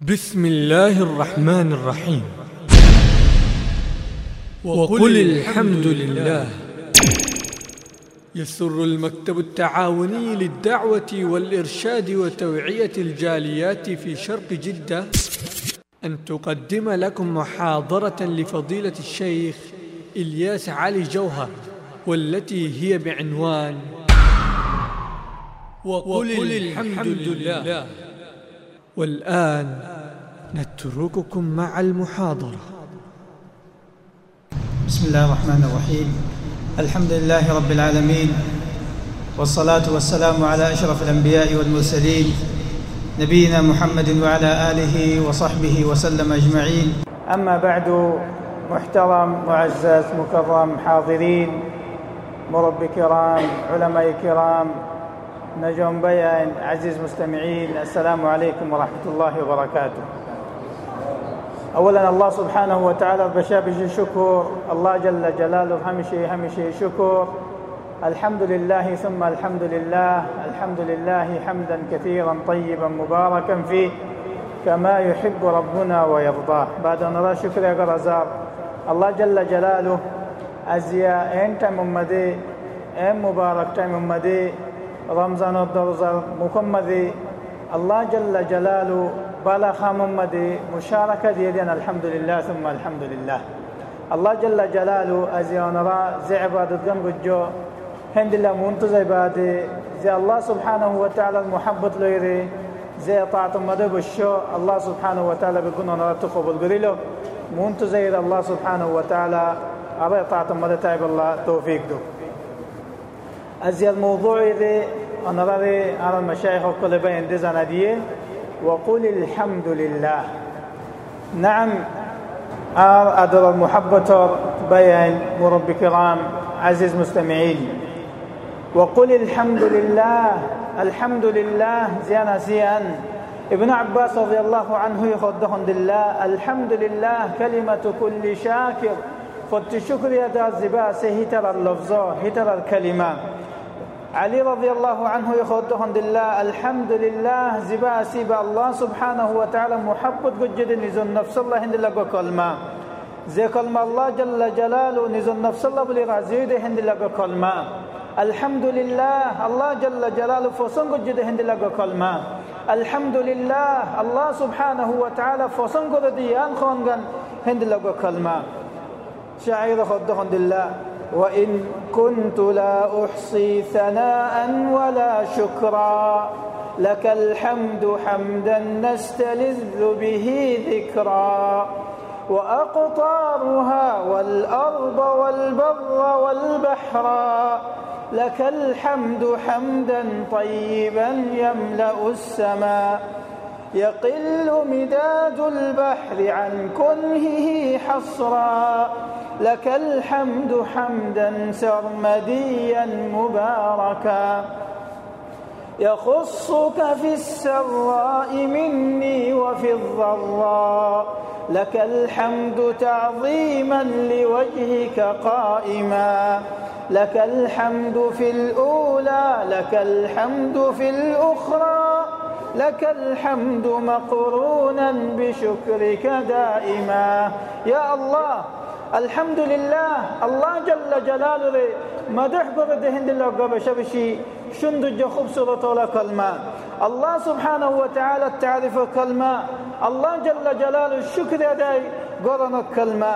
بسم الله الرحمن الرحيم. وقل الحمد لله يسر المكتب التعاوني للدعوة والإرشاد وتوعية الجاليات في شرق جدة. أن تقدم لكم محاضرة لفضيلة الشيخ إلياس علي جوهر والتي هي بعنوان وقل الحمد لله والآن نترككم مع المحاضرة. بسم الله الرحمن الرحيم. الحمد لله رب العالمين والصلاة والسلام على أشرف الأنبياء والمرسلين نبينا محمد وعلى آله وصحبه وسلم أجمعين. أما بعد محترم معزز مكرم حاضرين مربي كرام علماء كرام نجوم بيان عزيز مستمعين السلام عليكم ورحمة الله وبركاته. أولا الله سبحانه وتعالى بشابش شكر. الله جل جلاله همشي همشي شكر. الحمد لله ثم الحمد لله. الحمد لله حمدا كثيرا طيبا مباركا فيه. كما يحب ربنا ويرضاه. بعد أن نرى شكر يا غرزار الله جل جلاله أزياء أنت ممدي أم مبارك ممدي. رمضان الدرزر مكمدي الله جل جلاله بلا خاممدي مشاركة ديدين. الحمد لله ثم الحمد لله. الله جل جلاله أزيانرا زي عبادة جنب الجو هند الله منتزه بادي زي الله سبحانه وتعالى المحبة ليري. زي طاعة مدى بالشو الله سبحانه وتعالى بيكون أنا تقبل قريلو. منتزه الله سبحانه وتعالى. أبي طاعة مدى تايب الله توفيق دو. أزي الموضوع ذي أنا رأي على المشايخ وكل بين دي زنادية وقل الحمد لله نعم آر أدر المحبة بيان مربي كرام عزيز مستمعين وقل الحمد لله الحمد لله زيانا زيان ابن عباس رضي الله عنه يخدهم لله الحمد لله كلمة كل شاكر فالتشكر يدا الزباس هتر اللفظ هتر الكلمة علي رضي الله عنه يخوتهم لله الحمد لله زبا سيبا الله سبحانه وتعالى محبت قجد نزل نفس الله هند لقو كلمة. زي كلمة الله جل جلاله نزل نفس الله بلي رازيد هند لقو كلمة. الحمد لله الله جل جلاله فصن قجد هند لقو كلمة. الحمد لله الله سبحانه وتعالى فصن قد ديان خونغن هند لقو كلمة. شعير خدهم لله وإن كنت لا أحصي ثناء ولا شكرا لك الحمد حمدا نستلذ به ذكرا. وأقطارها والأرض والبر والبحر لك الحمد حمدا طيبا يملأ السماء. يقل مداد البحر عن كنهه حصرا. لك الحمد حمدا سرمديا مباركا. يخصك في السراء مني وفي الضراء. لك الحمد تعظيما لوجهك قائما. لك الحمد في الأولى لك الحمد في الأخرى. لك الحمد مقرونا بشكرك دائما. يا الله الحمد لله الله جل جلاله مدح قرد هند الله قبل شبشي شند جخب سورة ولا كلمة. الله سبحانه وتعالى تعرف كلمة الله جل جلاله الشكر يداي قرن كلمة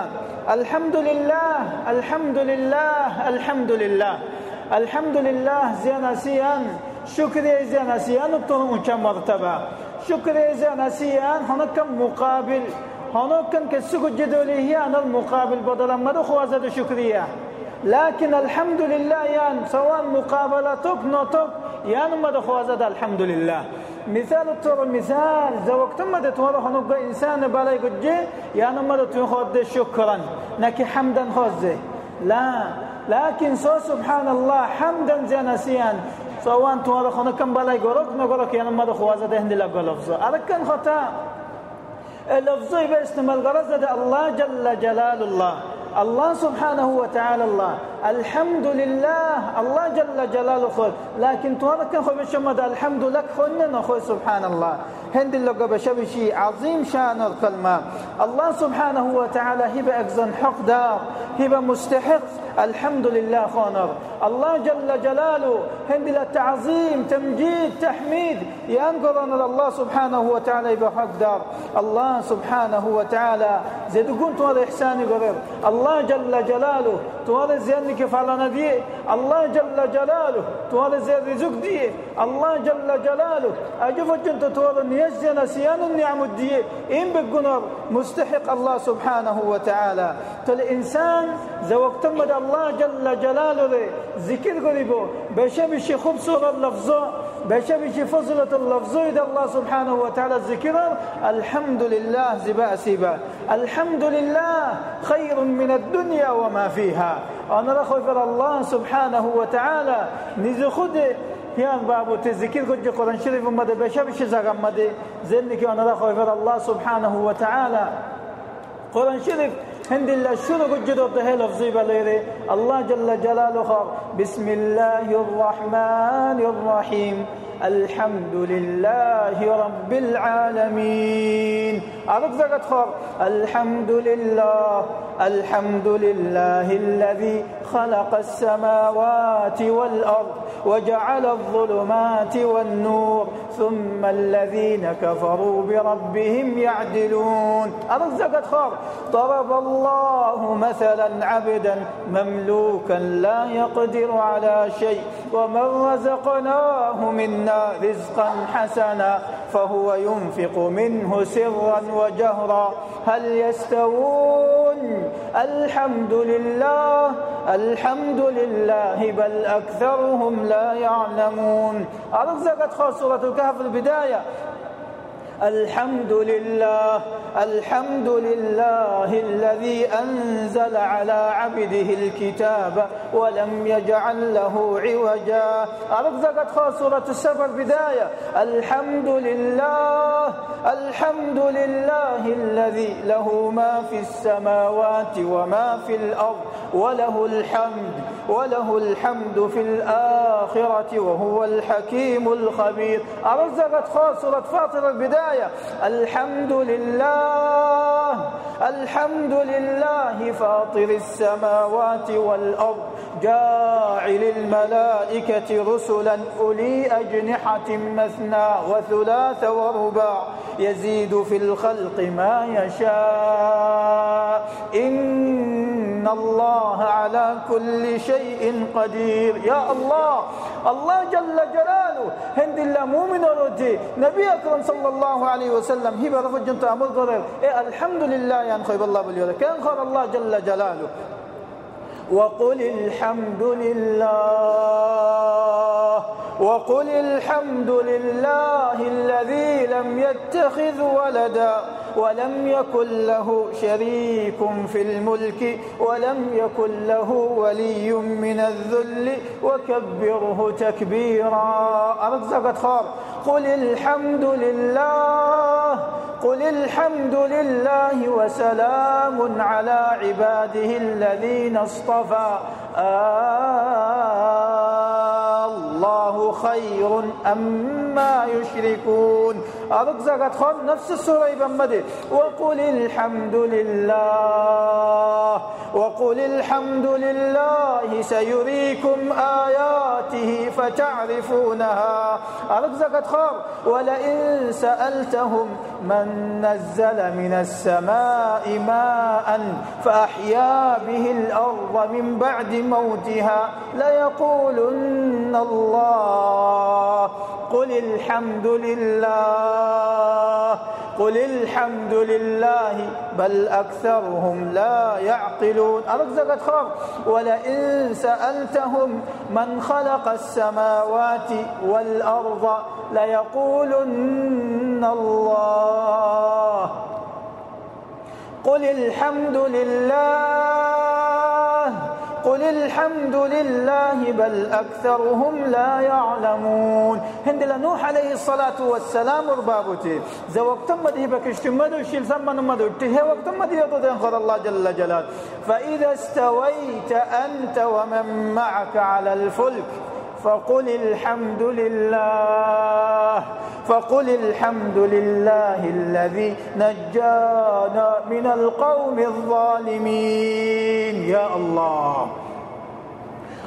الحمد لله الحمد لله الحمد لله الحمد لله زين سيان شكر زين سيان الطن مرتبة. شكر زين سيان هناك مقابل هنوكن كسكو جدولي هي أنا المقابل بدلا ما خوازة شكرية لكن الحمد لله يان سواء مقابلتك نوتك يان ما خوازة الحمد لله مثال التور مثال زوقت ما تتورى هنوك إنسان بلاي قجي يان ما تخوض شكرا نكي حمدا خوزي لا لكن سو سبحان الله حمدا جنسيا سواء تورى هنوك بلاي قرق نقولك يان ما خوازة هندي لك لفظه أركن خطأ. لفظي باستعمال غرض الله جل جلال الله. الله سبحانه وتعالى الله. الحمد لله الله جل جلاله لكن تهرك خو بشمد الحمد لك خننا خو سبحان الله هند اللقى بشبشي عظيم شان الكلمة. الله سبحانه وتعالى هبة أكزن حق دار هبة مستحق. الحمد لله خانر الله جل جلاله هند التعظيم تمجيد تحميد. ينقرن الله سبحانه وتعالى بحق دار. الله سبحانه وتعالى زيد كنت إحساني قرر الله جل جلاله تو زينك فعلنا دي. الله جل جلاله. تو زيد رزق دي. الله جل جلاله. أجف جنت تو نيزنا سيان النعم دي. إن بقنر مستحق الله سبحانه وتعالى. تل زوقت مد الله جل جلاله ذكر قريبه. بشبش خبص اللفظه بشبش فضلة اللفظ إذا الله سبحانه وتعالى الذكر الحمد لله زباء سيبا الحمد لله خير من الدنيا وما فيها. أنا رخوة الله سبحانه وتعالى نزخد هيان بابو تذكير كنت قرآن شريف مدى بشبش زغم مدى. زنك أنا رخوة الله سبحانه وتعالى قرآن شريف هند الله شنو قجدوا ده لفظي بليري؟ الله جل جلاله بسم الله الرحمن الرحيم. الحمد لله رب العالمين عرف زغت خور الحمد لله الحمد لله الذي خلق السماوات والأرض وجعل الظلمات والنور ثم الذين كفروا بربهم يعدلون أرزقت خار ضرب الله مثلا عبدا مملوكا لا يقدر على شيء ومن رزقناه منا رزقا حسنا فهو ينفق منه سرا وجهرا. هل يستوون؟ الحمد لله الحمد لله بل أكثرهم لا يعلمون. أرزقت خاصة الكهف البداية. الحمد لله الحمد لله الذي أنزل على عبده الكتاب ولم يجعل له عوجا. أرزقت خاصرة السفر بداية. الحمد لله الحمد لله الذي له ما في السماوات وما في الأرض وله الحمد. وله الحمد في الآخرة وهو الحكيم الخبير. أرزقت خاصرة فاطر البداية. الحمد لله الحمد لله فاطر السماوات والأرض جاعل الملائكة رسلا أولي أجنحة مثنى وثلاث ورباع. يزيد في الخلق ما يشاء. إن الله على كل شيء قدير. يا الله الله جل جلاله هند الله مؤمن ردي نبي أكرم صلى الله عليه وسلم هبه رفجنت أمر قرر. إيه الحمد لله يعني خيب الله باليوم كان خير الله جل جلاله. وقل الحمد لله وقل الحمد لله الذي لم يتخذ ولدا ولم يكن له شريك في الملك ولم يكن له ولي من الذل وكبره تكبيرا. أرزقت خار. قل الحمد لله قل الحمد لله وسلام على عباده الذين اصطفى. آه. الله خير أما يشركون. أرق زغت خان نفس السورة بمدي. وقل الحمد لله. وقل الحمد لله سيريكم آياته فتعرفونها. أرق زغت خان ولئن سألتهم من نزل من السماء ماء فأحيا به الأرض من بعد موتها ليقولن الله قل الحمد لله قل الحمد لله بل أكثرهم لا يعقلون أرزقت خار ولئن سألتهم من خلق السماوات والأرض ليقولن الله قل الحمد لله قل الحمد لله بل أكثرهم لا يعلمون. هند نوح عليه الصلاة والسلام ربابتي زي وقت مدي بكشت مدو شيل ثمن مدو تيه وقت مدي يدو الله جل جلاله فإذا استويت أنت ومن معك على الفلك فقل الحمد لله. فقل الحمد لله الذي نجانا من القوم الظالمين. يا الله.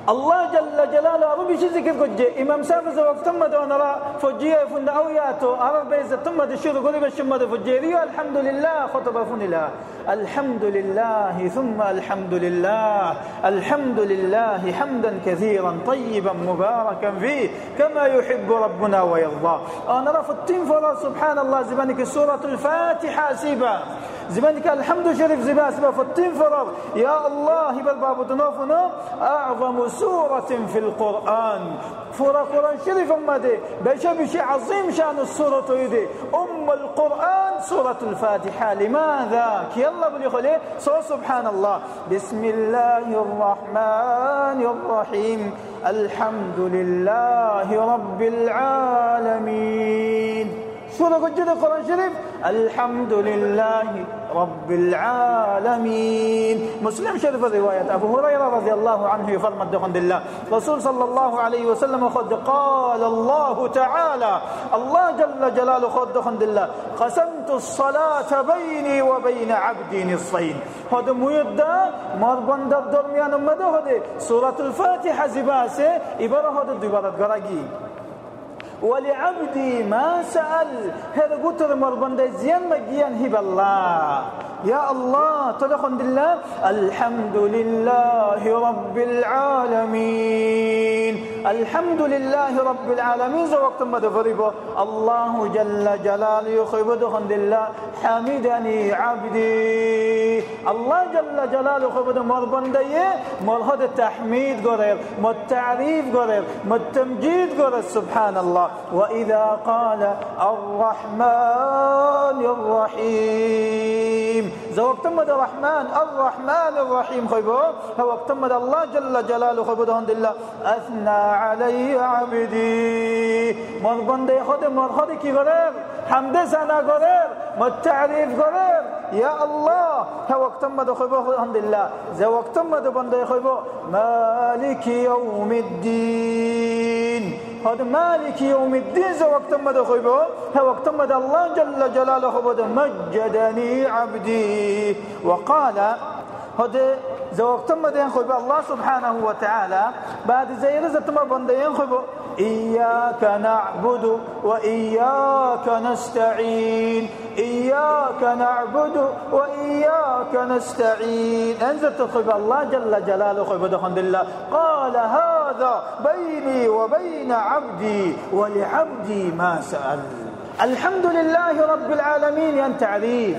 الله جل جلاله أبو بيشي ذكر كجي إمام سافز وقت ما دون را فجيه فند أوياتو أرى بيز ثم دشير قولي بشمد فجيريو الحمد لله خطب فن الله الحمد لله ثم الحمد لله. الحمد لله حمدا كثيرا طيبا مباركا فيه. كما يحب ربنا ويرضى. أنا رفضتين فلا سبحان الله زبانك سورة الفاتحة سيبا. زمانك الحمد شريف زبا سبا فتين فرض. يا الله بل باب تنوفنا أعظم سورة في القرآن. فورا قرآن شريف أمدي بشا بشي عظيم شأن السورة يدي. أم القرآن سورة الفاتحة. لماذا؟ كي الله بلي خليه سبحان الله. بسم الله الرحمن الرحيم. الحمد لله رب العالمين. سورة قد القرآن الشريف الحمد لله رب العالمين. مسلم شرف الرواية أبو هريرة رضي الله عنه يفرمد دخن الله رسول صلى الله عليه وسلم قد قال الله تعالى الله جل جلاله قد دخن الله قسمت الصلاة بيني وبين عبدي نصفين. هذا ميدا مربند الدرميان مده هذا سورة الفاتحة زباسة. إبرا هذا دبارة قرقي. ولعبدي ما سأل. هذا قتر مربند زيان مجيان هب الله. يا الله تدخل الله الحمد لله رب العالمين. الحمد لله رب العالمين. زوقت ما دفريبو الله جل جلاله يخيب دخل الله حمدني عبدي. الله جل جلاله يخيب مربند مرهد التحميد قرير التعريف قرير التمجيد قرير سبحان الله وإذا قال الرحمن الرحيم. زوقت مد الرحمن الرحمن الرحيم. خيبو وقت مد الله جل جلاله. خيبو دهند الله أثنى علي عبدي. مربند خود مرخد كي غرر حمد سنا غرر متعريف غرر يا الله وقت مد خيبو دهند الله زوقت مد بند خيبو مالك يوم الدين. هذا مالك يوم الدين زو وقت ما دخيبه وقت ما الله جل جلاله مجدني عبدي. وقال هذا زو وقت ما ينخب الله سبحانه وتعالى بعد زي رزت ما بند ينخب إياك نعبد وإياك نستعين إياك نعبد وإياك نستعين. أنزلت خب الله جل جلاله خب دخل الله قال هذا بيني وبين عبدي ولعبدي ما سأل. الحمد لله رب العالمين. أن تعريف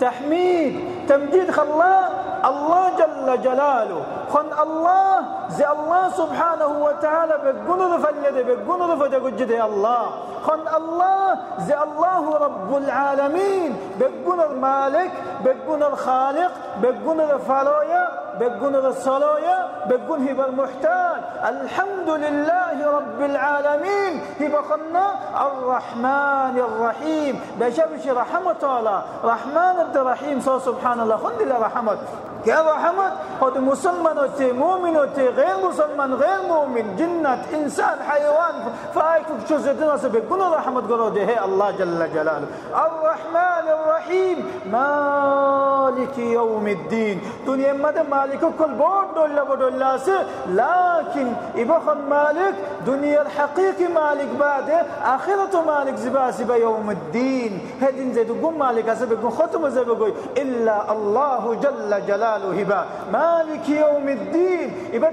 تحميد تمجيد خلا الله جل جلاله. خن الله زي الله سبحانه وتعالى. بقول فلد بقول فجد الله. خن الله زي الله رب العالمين. بقول المالك بقول الخالق بقول الفلويا بقون الصلايا بقون هبا المحتاج. الحمد لله رب العالمين. هبا خنا الرحمن الرحيم. بشبش رحمة الله. رحمن الرحيم. سبحان الله. خند الله رحمة. كيف رحمت هذا مسلمان وتي مؤمن وتي غير مسلمان غير مؤمن جنة إنسان حيوان فايك شو زدنا سبقنا رحمة قرده هي الله جل جلاله. الرحمن الرحيم مالك يوم الدين. دنيا مدى مالك كل بود دولا بدولا لكن إبخن مالك دنيا الحقيقي مالك بعد آخرة مالك زبا زبا يوم الدين. هدين زيد قم مالك أسبق ختم زبقوي إلا الله جل جلاله. جلاله هبا مالك يوم الدين. يبقى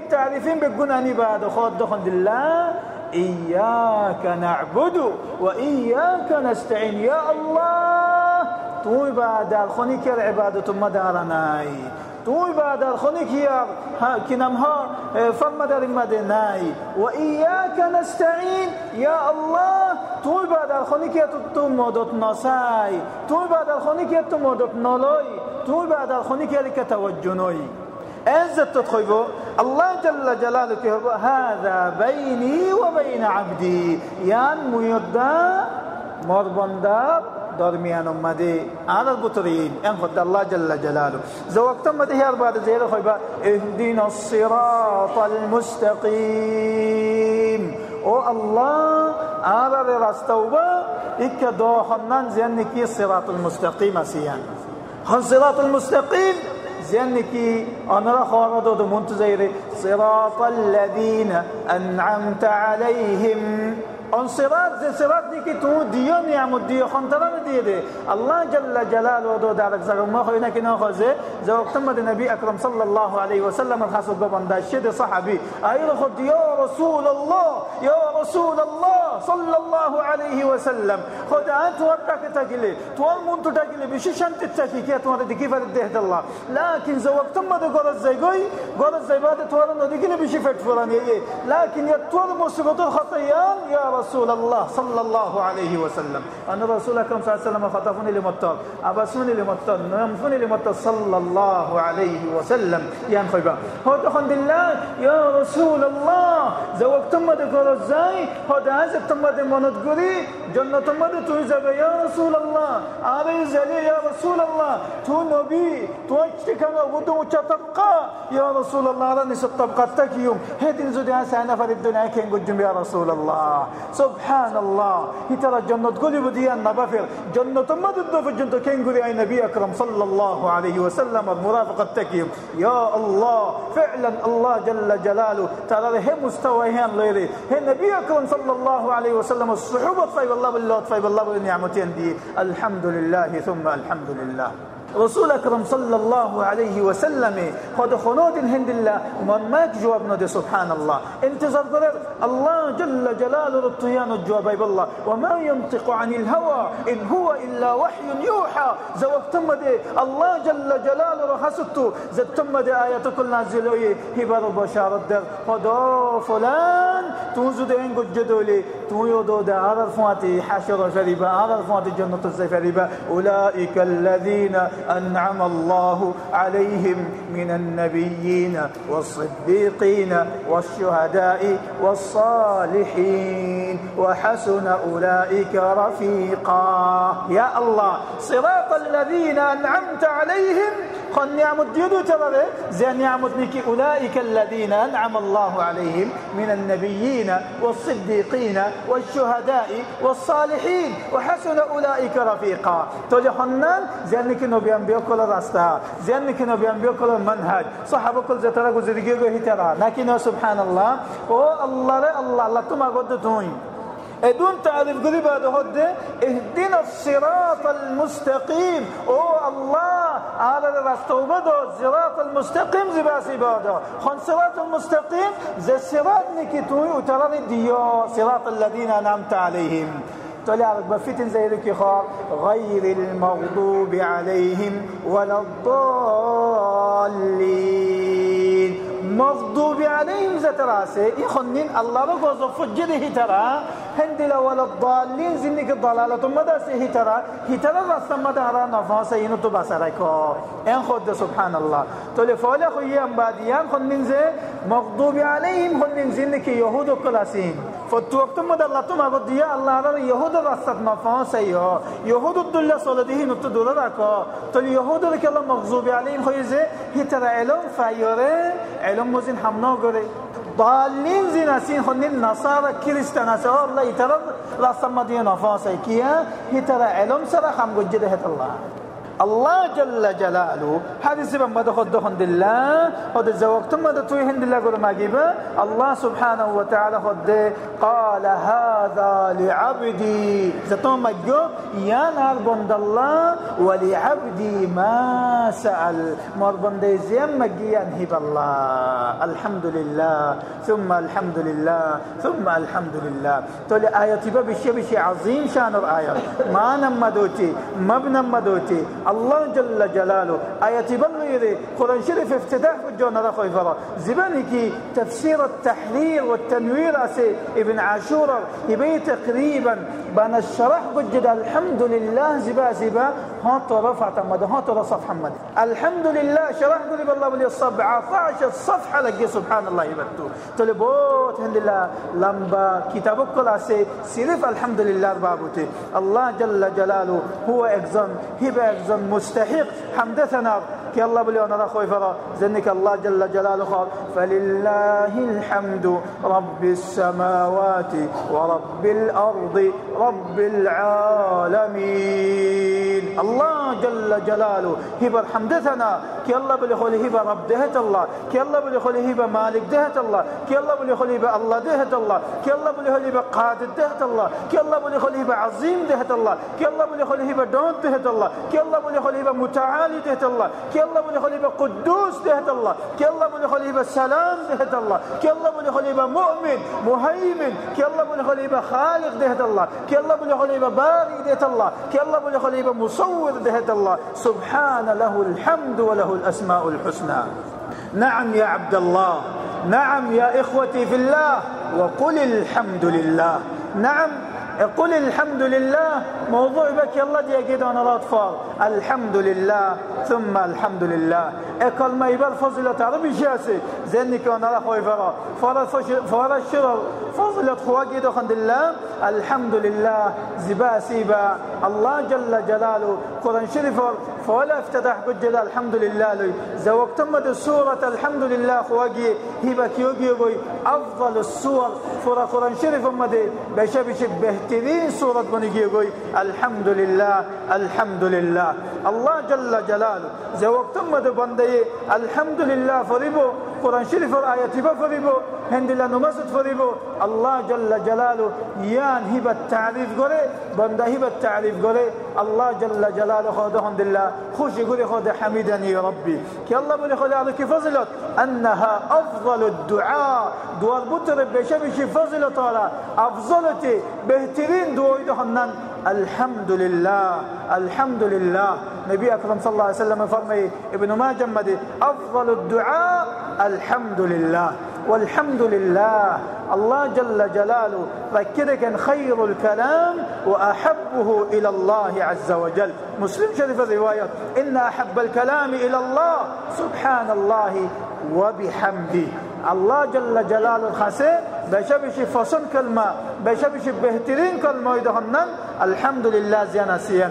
بقنا نباد خود دخل الله إياك نعبد وإياك نستعين. يا الله تو بعد الخنيك العبادة مدارناي تو بعد الخنيك يا كنمها فرمدر مدناي وإياك نستعين يا الله تو بعد الخنيك تو مدت نساي تو بعد الخنيك تو مدت نلوي تو بعد الخونی که که توجه نوی عزت تخيب الله جل جلاله هذا بيني وبين عبدي يان ميدا مربندار درمیان اومده على البطرين إن خد الله جل جلاله. زوقت ما هي بعد زي خيبا اهدنا الصراط المستقيم. أو الله على راستوبا إك دو خنان زينكي الصراط المستقيم أسيان. خن صراط المستقيم أنا را دو منتظر صراط الذين أنعمت عليهم. ان صفات ذ صفات دي كي تو ديون نعم يامو دي خنتلن دي دي. الله جل جلاله دو دارك زغ ما خوينا كي نا خازي زوقت مد النبي أكرم صلى الله عليه وسلم الخاص بو بندا شد صحابي. أي رخو دي يا رسول الله يا رسول الله صلى الله عليه وسلم. خد أنت وركك تاكلي تو مون تو تاكلي بشي شنت تاكلي كي تو دي كيف دي الله. لكن زوقت مد غور زي غوي غور زي بعد تو دي كي بشي فت فلان لكن يا تو مصيبة خطيان يا رب رسول الله صلى الله عليه وسلم. أن رسول أكرم صلى الله عليه وسلم خطفني لمطر أبسوني لمطر نمفني لمطر صلى الله عليه وسلم. يا خيبا هو تخند الله يا رسول الله زوجتم ما ذكر الزاي هذا هذا تم ما منت قري جنة ما توزب يا رسول الله عليه زلي يا رسول الله تو نبي تو اشتكنا ودو تبقى يا رسول الله راني ستبقى تكيوم. هذه زودي سنة فرد الدنيا كين قدام يا رسول الله سبحان الله. ترى جنة قولي بديا نبافر. جنة ما تدف جنة كين قولي أي نبي أكرم صلى الله عليه وسلم. المرافقة تكيم يا الله فعلا الله جل جلاله. ترى هي مستويين ليري هي نبي أكرم صلى الله عليه وسلم. الصحوبة طيب الله بالله طيب الله بالنعمتين دي. الحمد لله ثم الحمد لله. رسول اکرم صلی الله علیه و سلم خود خنود هند الله من ما جواب نده سبحان الله انتظر قرر الله جل جلاله الطيان الجواب بالله وما ينطق عن الهوى إن هو إلا وحي يوحى زوقتم دي الله جل جلاله رخصته زدتم دي آيات كل نازلوي هبر بشارة در۔ خدا فلان توزو دي انگو جدولي تو يودو دا عرر فواتي حشر فريبا عرر فواتي جنة الزفريبا أولئك الذين أنعم الله عليهم من النبيين والصديقين والشهداء والصالحين وحسن أولئك رفيقا. يا الله صراط الذين أنعمت عليهم خن نعمت ديدو ترى زي نعمت نكي أولئك الذين أنعم الله عليهم من النبيين والصديقين والشهداء والصالحين. وحسن أولئك رفيقا. تولي حنان زي نكي نبي أنبياء كل راستا. زي نكي نبي أنبياء كل منهج. صحابة كل زترى گزرگی گو هترى. لكن سبحان الله. أو الله الله الله تما قد توين أدون تعرف قريبا هود اهدنا الصراط المستقيم. أو الله على الرستوبة الصراط المستقيم زباسي بادا خن صراط المستقيم زي الصراط نكتوي وترى ديو صراط الذين أنعمت عليهم. تولي عرق بفتن زي ذلك غير المغضوب عليهم ولا الضالين. مغضوب عليهم زتراسي يخنين الله بقوز فجده ترى هندلا ولا الضالين زنك الضلالة مدى سيه ترى هترى رسم مدى هرى نفاسة ينطو بسركو ان خد سبحان الله تولي فولا خويا بعديان خنين زي مغضوب عليهم خنين زنك يهود كلاسين فتو وقت مدى الله تما قد يا الله رى يهود رسط نفاسة يو يهود الدولة صلده نطو دولا راكو تولي يهود لك الله مغضوب عليهم خويا زي هترى علم فايوره علم موزین هم نگوری. با نین زین هستین خود نین نصار کلیست نصار اللہ ایتره لسما دین کیا ایتره علم سر هم گجده هت اللہ الله جل جلاله. هذه سبب ما دخل دخل الله هذا زوجت ما دتوي هند الله قول ما الله سبحانه وتعالى خد قال هذا لعبدي. زتوم جو يا نار بند الله ولعبدي ما سأل. مر بند زيم جيان هب الله. الحمد لله ثم الحمد لله ثم الحمد لله. تولي آية بشي بشي عظيم شان الآية. ما نمدوتي ما بنمدوتي. الله جل جلاله. آية بلغيري قرآن شريف افتتاح في الجونة رخوي فرا. زبانكي تفسير التحرير والتنوير أسي. ابن عاشور يبي تقريبا بان الشرح قجد الحمد لله زبا زبا ترى فاتمد ها ترى صفحة محمد. الحمد لله شرح قولي بالله ولي 17 صفحة لقي سبحان الله يبتو تلبوت هند الله لمبا كتابك كل سي صرف الحمد لله بابوتي الله جل جلاله هو اكزن هبه اكزن مستحق. كي الله أنا خوي فرا. زنك الله جل جلاله فلله الحمد رب السماوات ورب الأرض رب العالمين. الله جل جلاله هبه حمدتنا. كي الله بلي خولي هبة رب دهت الله. كي الله بلي خولي هبة مالك دهت الله. كي الله بلي خولي هبة الله دهت الله. كي الله بلي خولي هبة قادر دهت الله. كي الله بلي خولي هبة عظيم دهت الله. كي الله بلي خولي هبة دون دهت الله. كي الله بلي خولي هبة متعالي دهت الله. كي الله خولي هبه قدوس دهت الله كي الله خولي هبه سلام دهت الله كي الله خولي هبه مؤمن مهيمن كي الله خولي هبه خالق دهت الله كي الله خولي هبه باري دهت الله كي الله خولي هبه مصور دهت الله. سبحان له الحمد وله الأسماء الحسنى. نعم يا عبد الله نعم يا إخوتي في الله وقل الحمد لله. نعم قل الحمد لله. موضوع بك يلا دي أجدون الأطفال الحمد لله ثم الحمد لله. أقل ما يبال فضلة عربي جاسي. زين كون الله خوي فرا. فرا الشرر فضلة خواجي خند الله. الحمد لله. زبا سيبا. الله جل جلاله. قرآن شريف فولا افتتح قد جلال الحمد لله لي. زوق تمد السورة الحمد لله خواجي هبك يوجي أفضل السور. فرا قرآن شريف مدي بشبش بهترين سورة بنيجي الحمد لله الحمد لله الله جل جلاله. زوق تمد بندي الحمد لله فريبو. قرآن شريف الآية فريبو. هند الله نمسد فريبو. الله جل جلاله. يان هبة التعريف قولي بنده هبة التعريف قولي الله جل جلاله خود هند الله خوش يقولي خود حميدني يا ربي كي الله بلي خود عليك فضلت؟ أنها أفضل الدعاء. دوار بطر بشبش فضلت على أفضلتي بهترين دعاء دهنن. الحمد لله الحمد لله نبي أكرم صلى الله عليه وسلم فرمي ابن ما جمد أفضل الدعاء الحمد لله والحمد لله الله جل جلاله ركدك خير الكلام وأحبه إلى الله عز وجل مسلم شريف الرواية إن أحب الكلام إلى الله سبحان الله وبحمده الله جل جلاله الخسي بشبش فصل كلمة بشبش بهترين كلمة يدهنن الحمد لله زيانسيا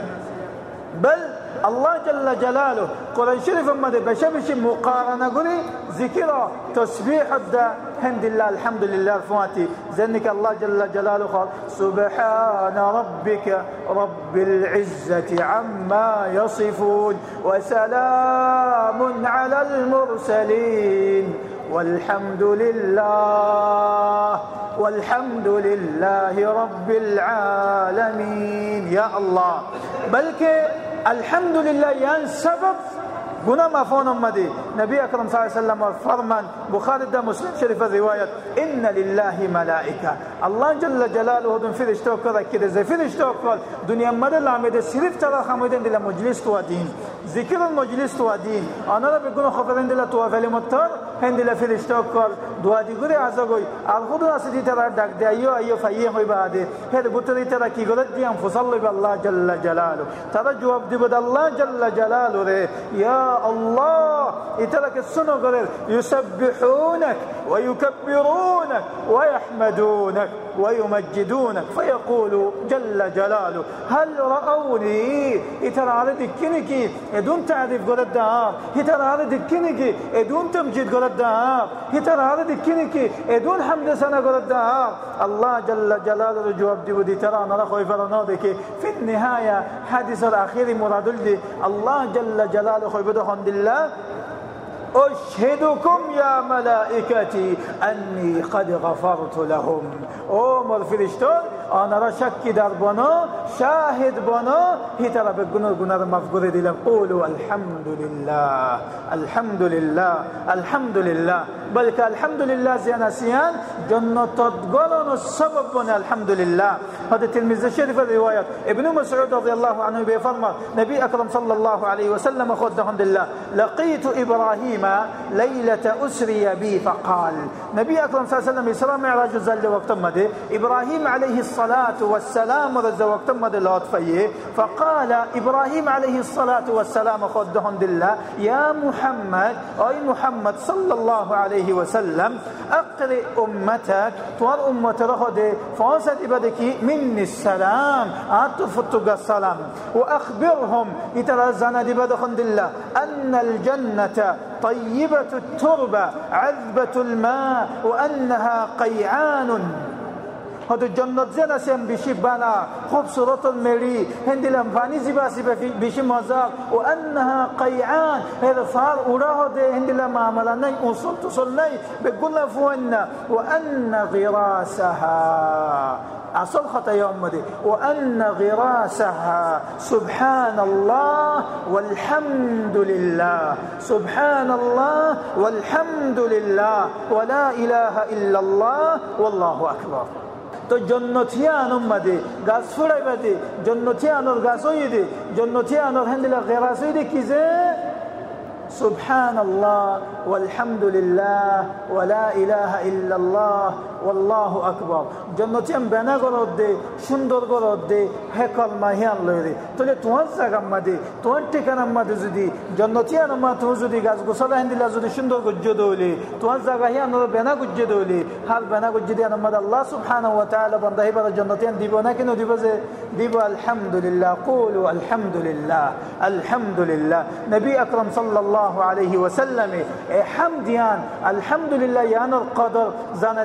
بل الله جل جلاله قرآن شريف مده بشبش مقارنة قولي ذكرى تسبيح الدا هند الله الحمد لله الفواتي زنك الله جل جلاله قال سبحان ربك رب العزة عما يصفون وسلام على المرسلين. والحمد لله والحمد لله رب العالمين. يا الله. بلكي الحمد لله ين سبب بنا ما فون أمدي نبي أكرم صلى الله عليه وسلم فرمان بخاري ده مسلم شريف الرواية إن لله ملائكة الله جل جلاله دون فرش توكل كده زي فرش توكل دنيا مدى لامده صرف ترى خمدين دل مجلس تو دين ذكر المجلس تو دين أنا لا بيكون خبرين دل تو مطر هند دل فرش توكل دعا دي غري عزقوي الخود ناسدي ترى دك دي أيو أيو فيه هوي بعده هذا بطري ترى كي غلط دي أنفصل بالله جل جلاله. ترى جواب دي بد الله جل جلاله يا الله يترك السنة قال يسبحونك ويكبرونك ويحمدونك ويمجدونك. فيقول جل جلاله هل رأوني؟ يترى على دكينكي يدون تعرف قول الدهام يترى على دكينكي يدون تمجد قول الدهام يترى على دكينكي يدون حمد سنة قول الدهام الله جل جلاله جواب دي ودي ترى أنا لخوي فرنودك. في النهاية حديث الأخير مراد الله جل جلاله خوي بدو الحمد لله أشهدكم يا ملائكتي أني قد غفرت لهم. أمر فرشتون أنا رشك در بنا شاهد بنا. هي ترى بگناه گناه مغفور دلم قولوا الحمد لله الحمد لله الحمد لله بل الحمد لله زيانسيان جنة تدقلن السبب بنا. الحمد لله هذا تلميذ الشريف الرواية ابن مسعود رضي الله عنه بيفرما نبي أكرم صلى الله عليه وسلم خد الحمد لله لقيت ليلة أسري بي فقال. نبي أكرم صلى الله عليه وسلم إسراء معراج الزل وقت مده. إبراهيم عليه الصلاة والسلام رز وقت مد لطفيه فقال إبراهيم عليه الصلاة والسلام خدهم دلله يا محمد أي محمد صلى الله عليه وسلم أقرئ أمتك. توار أمة رخده. فانسد بدك مني السلام. أتفتق السلام. وأخبرهم. يترزنا دي بدخن دلله أن الجنة طيبة التربة عذبة الماء وأنها قيعان. هذا جنت زنا سيم بشي بنا خوبصورة مري هندي لمفاني زبا سيبا بشي مزاق وأنها قيعان. هذا صار أراه دي هندي لما عملنا وصلت صلي. بقول فونا وأن غراسها. ও আন্না গিরাসাহা أصل خطا يوم دي وأن غراسها سبحان الله والحمد لله سبحان الله والحمد لله ولا إله إلا الله والله أكبر তো জন্য থিয়া আনম মাদে গাছ ফুড়াই বাদে জন্য থিয়া আনর গাছ হইয়ে দে জন্য থিয়া আনর হ্যান্দিলা গেরাস হইয়ে দে কি যে سبحان الله والحمد لله ولا إله إلا الله والله أكبر জন্নতিয়াম বেনা গরত দে সুন্দর গরত দে হে কলমা হিয়ান লই দে তাহলে তোমার জাগাম মাদে তোমার ঠিকানার মাদে যদি জন্নতিয়ান মা তুমি যদি গাছ গোসলা হেন দিলা যদি সুন্দর গুজ্জ দৌলি তোমার জায়গা হিয়ান বেনা গুজ্জ দৌলি হাল বেনা গুজ্জ দিয়ে আমাদ আল্লাহ সুবহানাহু ওয়া তাআলা বান্দা হিবার জন্নতিয়ান দিব না কেন দিব যে দিব আলহামদুলিল্লাহ কুলু আলহামদুলিল্লাহ আলহামদুলিল্লাহ নবী আকরাম সাল্লাল্লাহু আলাইহি ওয়াসাল্লাম এ হামদিয়ান আলহামদুলিল্লাহ ইয়ানুল কদর জানা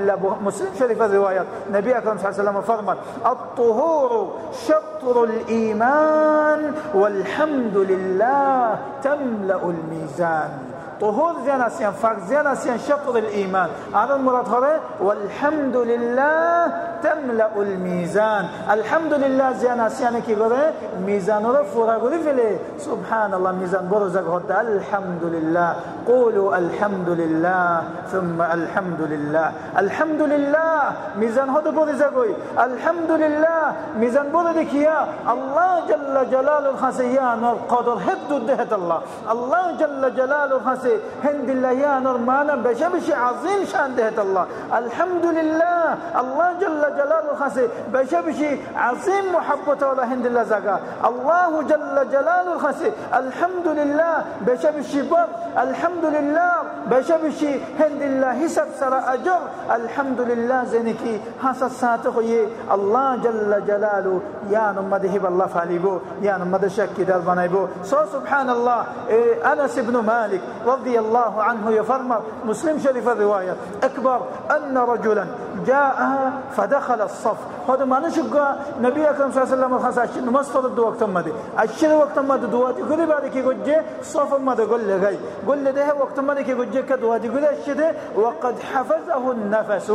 إلا مسلم شريف الروايات. نبي أكرم صلى الله عليه وسلم فرمت الطهور شطر الإيمان والحمد لله تملأ الميزان. طهور زين أسيان فرق زين أسيان شطر الإيمان. هذا المراد هذا والحمد لله تملأ الميزان. الحمد لله زين أسيان كي قرأ ميزان رفورا قرأ فيلي سبحان الله ميزان برزق هذا الحمد لله. قولوا الحمد لله ثم الحمد لله. الحمد لله ميزان هذا برزق الحمد لله ميزان برزق يا؟ الله جل جلاله الخسيان القدر هد الله. الله جل جلاله ذاته هند الله يا نرمانا بشبش عظيم شان دهت الله. الحمد لله الله جل جلاله خسي بشبش عظيم محبته الله هند الله زكا الله جل جلاله خسي الحمد لله بشبش بر الحمد لله بشبش هند الله حسب سر أجر. الحمد لله زينكي حسد ساتخ الله جل جلاله يا نمد هب الله فاليبو يا نمد شكي دال بنايبو. سو سبحان الله إيه، أنس بن مالك رضي الله عنه يفرمر. مسلم شريف الرواية. أكبر أن رجلا جاءها فدخل الصف. هذا ما نشق نبي أكرم صلى الله عليه وسلم الخاص نماز فرد وقت مدي. الشر وقت مدي دواتي كي قد صف مدي قل لي غي. قل لي ده وقت مدي كي قد كدواتي قل الشده وقد حفظه النفس.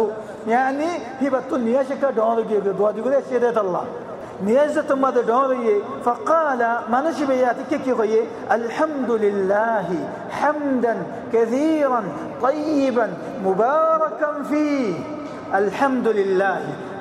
يعني هي بطل نياشك دون دواتي قل الشده الله نيازة ماذا دوري. فقال ما نشي بياتك كي الحمد لله حمدا كثيرا طيبا مباركا فيه. الحمد لله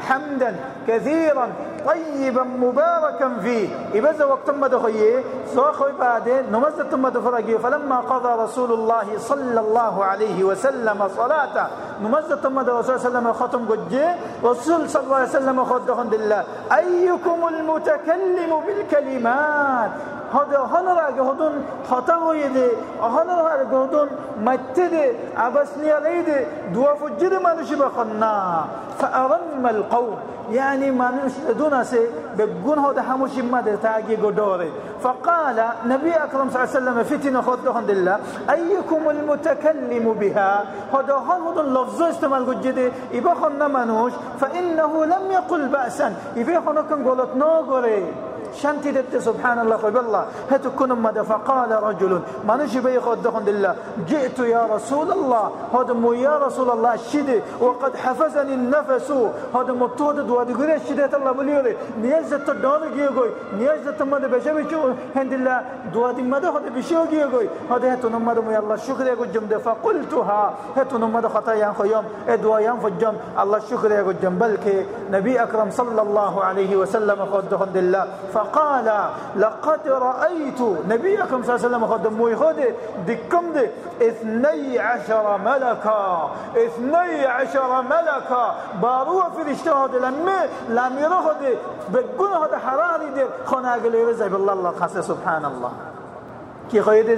حمدا كثيرا طيبا مباركا فيه. إبزا ما دخيه سوخي بعدين نمزة ما دفرقه. فلما قضى رسول الله صلى الله عليه وسلم صلاة نمزة ما رسول صلى الله عليه وسلم ختم قجي رسول صلى الله عليه وسلم خدخن الله. أيكم المتكلم بالكلمات؟ هنراجع هدون خطا ويدي هنراجع هدون متدي عبسني عليه دوا فجر ما نشبه خنا فأرم القوم. يعني ما دون سي بقون هذا حموش ما تاجي قدوري فقال نبي أكرم صلى الله عليه وسلم فتنة خدهم الله أيكم المتكلم بها. هذا هذا اللفظ استعمال قجدي إبا خنا منوش فإنه لم يقل بأسا كان قولت نوغري شانتي دت سبحان الله خوي بالله هتو كنم مدى فقال رجل ما نشي بي دخن دلله جئت يا رسول الله. هدمو يا رسول الله شدي وقد حفزني النفس. هدمو تودد غير شدي الله مليوري نيزة تدون جيغوي نيزة تمد بشبي شو. هند الله دوادي مدى خد بشو جيغوي هاد هتو نمد مي الله شكري جمد فقلتها هتو نمد خطايا خيوم. ادوا يان فجم. الله شكري جم بلكي نبي أكرم صلى الله عليه وسلم خد دخن دلله لقال لقد رأيت نبيكم صلى الله عليه وسلم خد موي دكم دي. اثني عشر ملكا اثني عشر ملكا. بارو في الاجتهاد لما لم يرخد بقول هذا حراري دي. خنا قال رزق بالله الله سبحان الله. كي خيد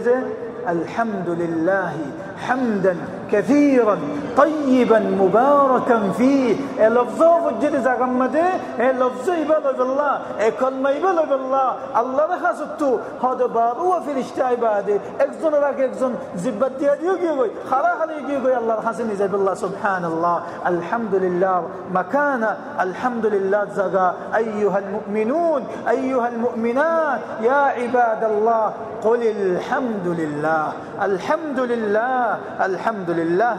الحمد لله حمدا كثيرا طيبا مباركا فيه. لفظه فجد زغمده لفظه يبلغ بالله كلمة يبلغ بالله الله رخصتو هذا بارو في الاشتاي بعد اكزون راك اكزون زبد دي يجي خلا خلا يجي الله رخصني زي بالله سبحان الله الحمد لله مكان الحمد لله زغا. أيها المؤمنون. أيها المؤمنات. يا عباد الله. قل الحمد لله الحمد لله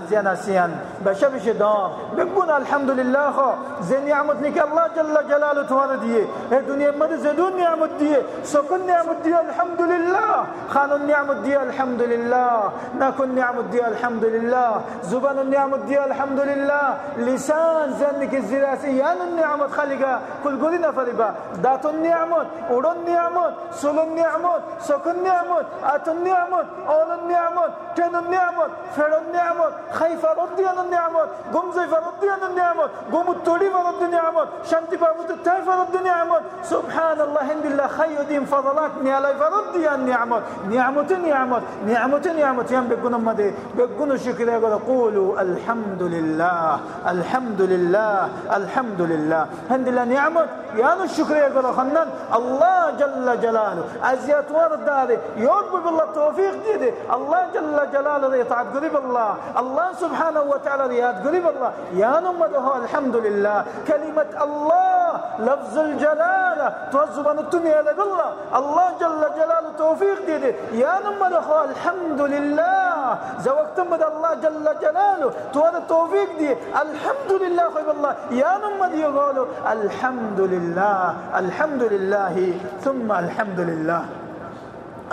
زين سيان بشبش دار بقول الحمد لله خو زين نعمت نك الله جل جلاله توار ديه الدنيا مد زدون نعمت ديه سكن نعمت ديه الحمد لله خان نعمت ديه الحمد لله نكون نعمت ديه الحمد لله زبان نعمت ديه الحمد لله لسان زنك الزراسي يان النعمت خلقا كل قولنا فربا دات النعمت ورن نعمت سل النعمت سكن نعمت ات النعمت اول النعمت تن النعمت النعمة فرد النعمة خايف ردي أنا النعمة قم زي فرد أنا النعمة قم التولي فرد النعمة شنتي بابوت التاي فرد النعمة سبحان الله هند الله خير دين فضلات نيالا فرد يا النعمة نعمة نعمة نعمة نعمة يم بيكون مدي بيكون شكرا يقول قولوا الحمد لله الحمد لله الحمد لله هند الله نعمة يا الشكر يقول خنن الله جل جلاله. أزيات ورد داري يربي بالله التوفيق دي, دي الله جل جلاله يطاعت قريب الله. الله سبحانه وتعالى رياض قريب الله. يا نمده الحمد لله كلمة الله لفظ الجلالة. توزب عن الدنيا الله. الله جل جلاله توفيق دي, دي. يا نمده الحمد لله زوجت مد الله جل جلاله. تواد التوفيق دي. الحمد لله خيب الله. يا نمد يقولوا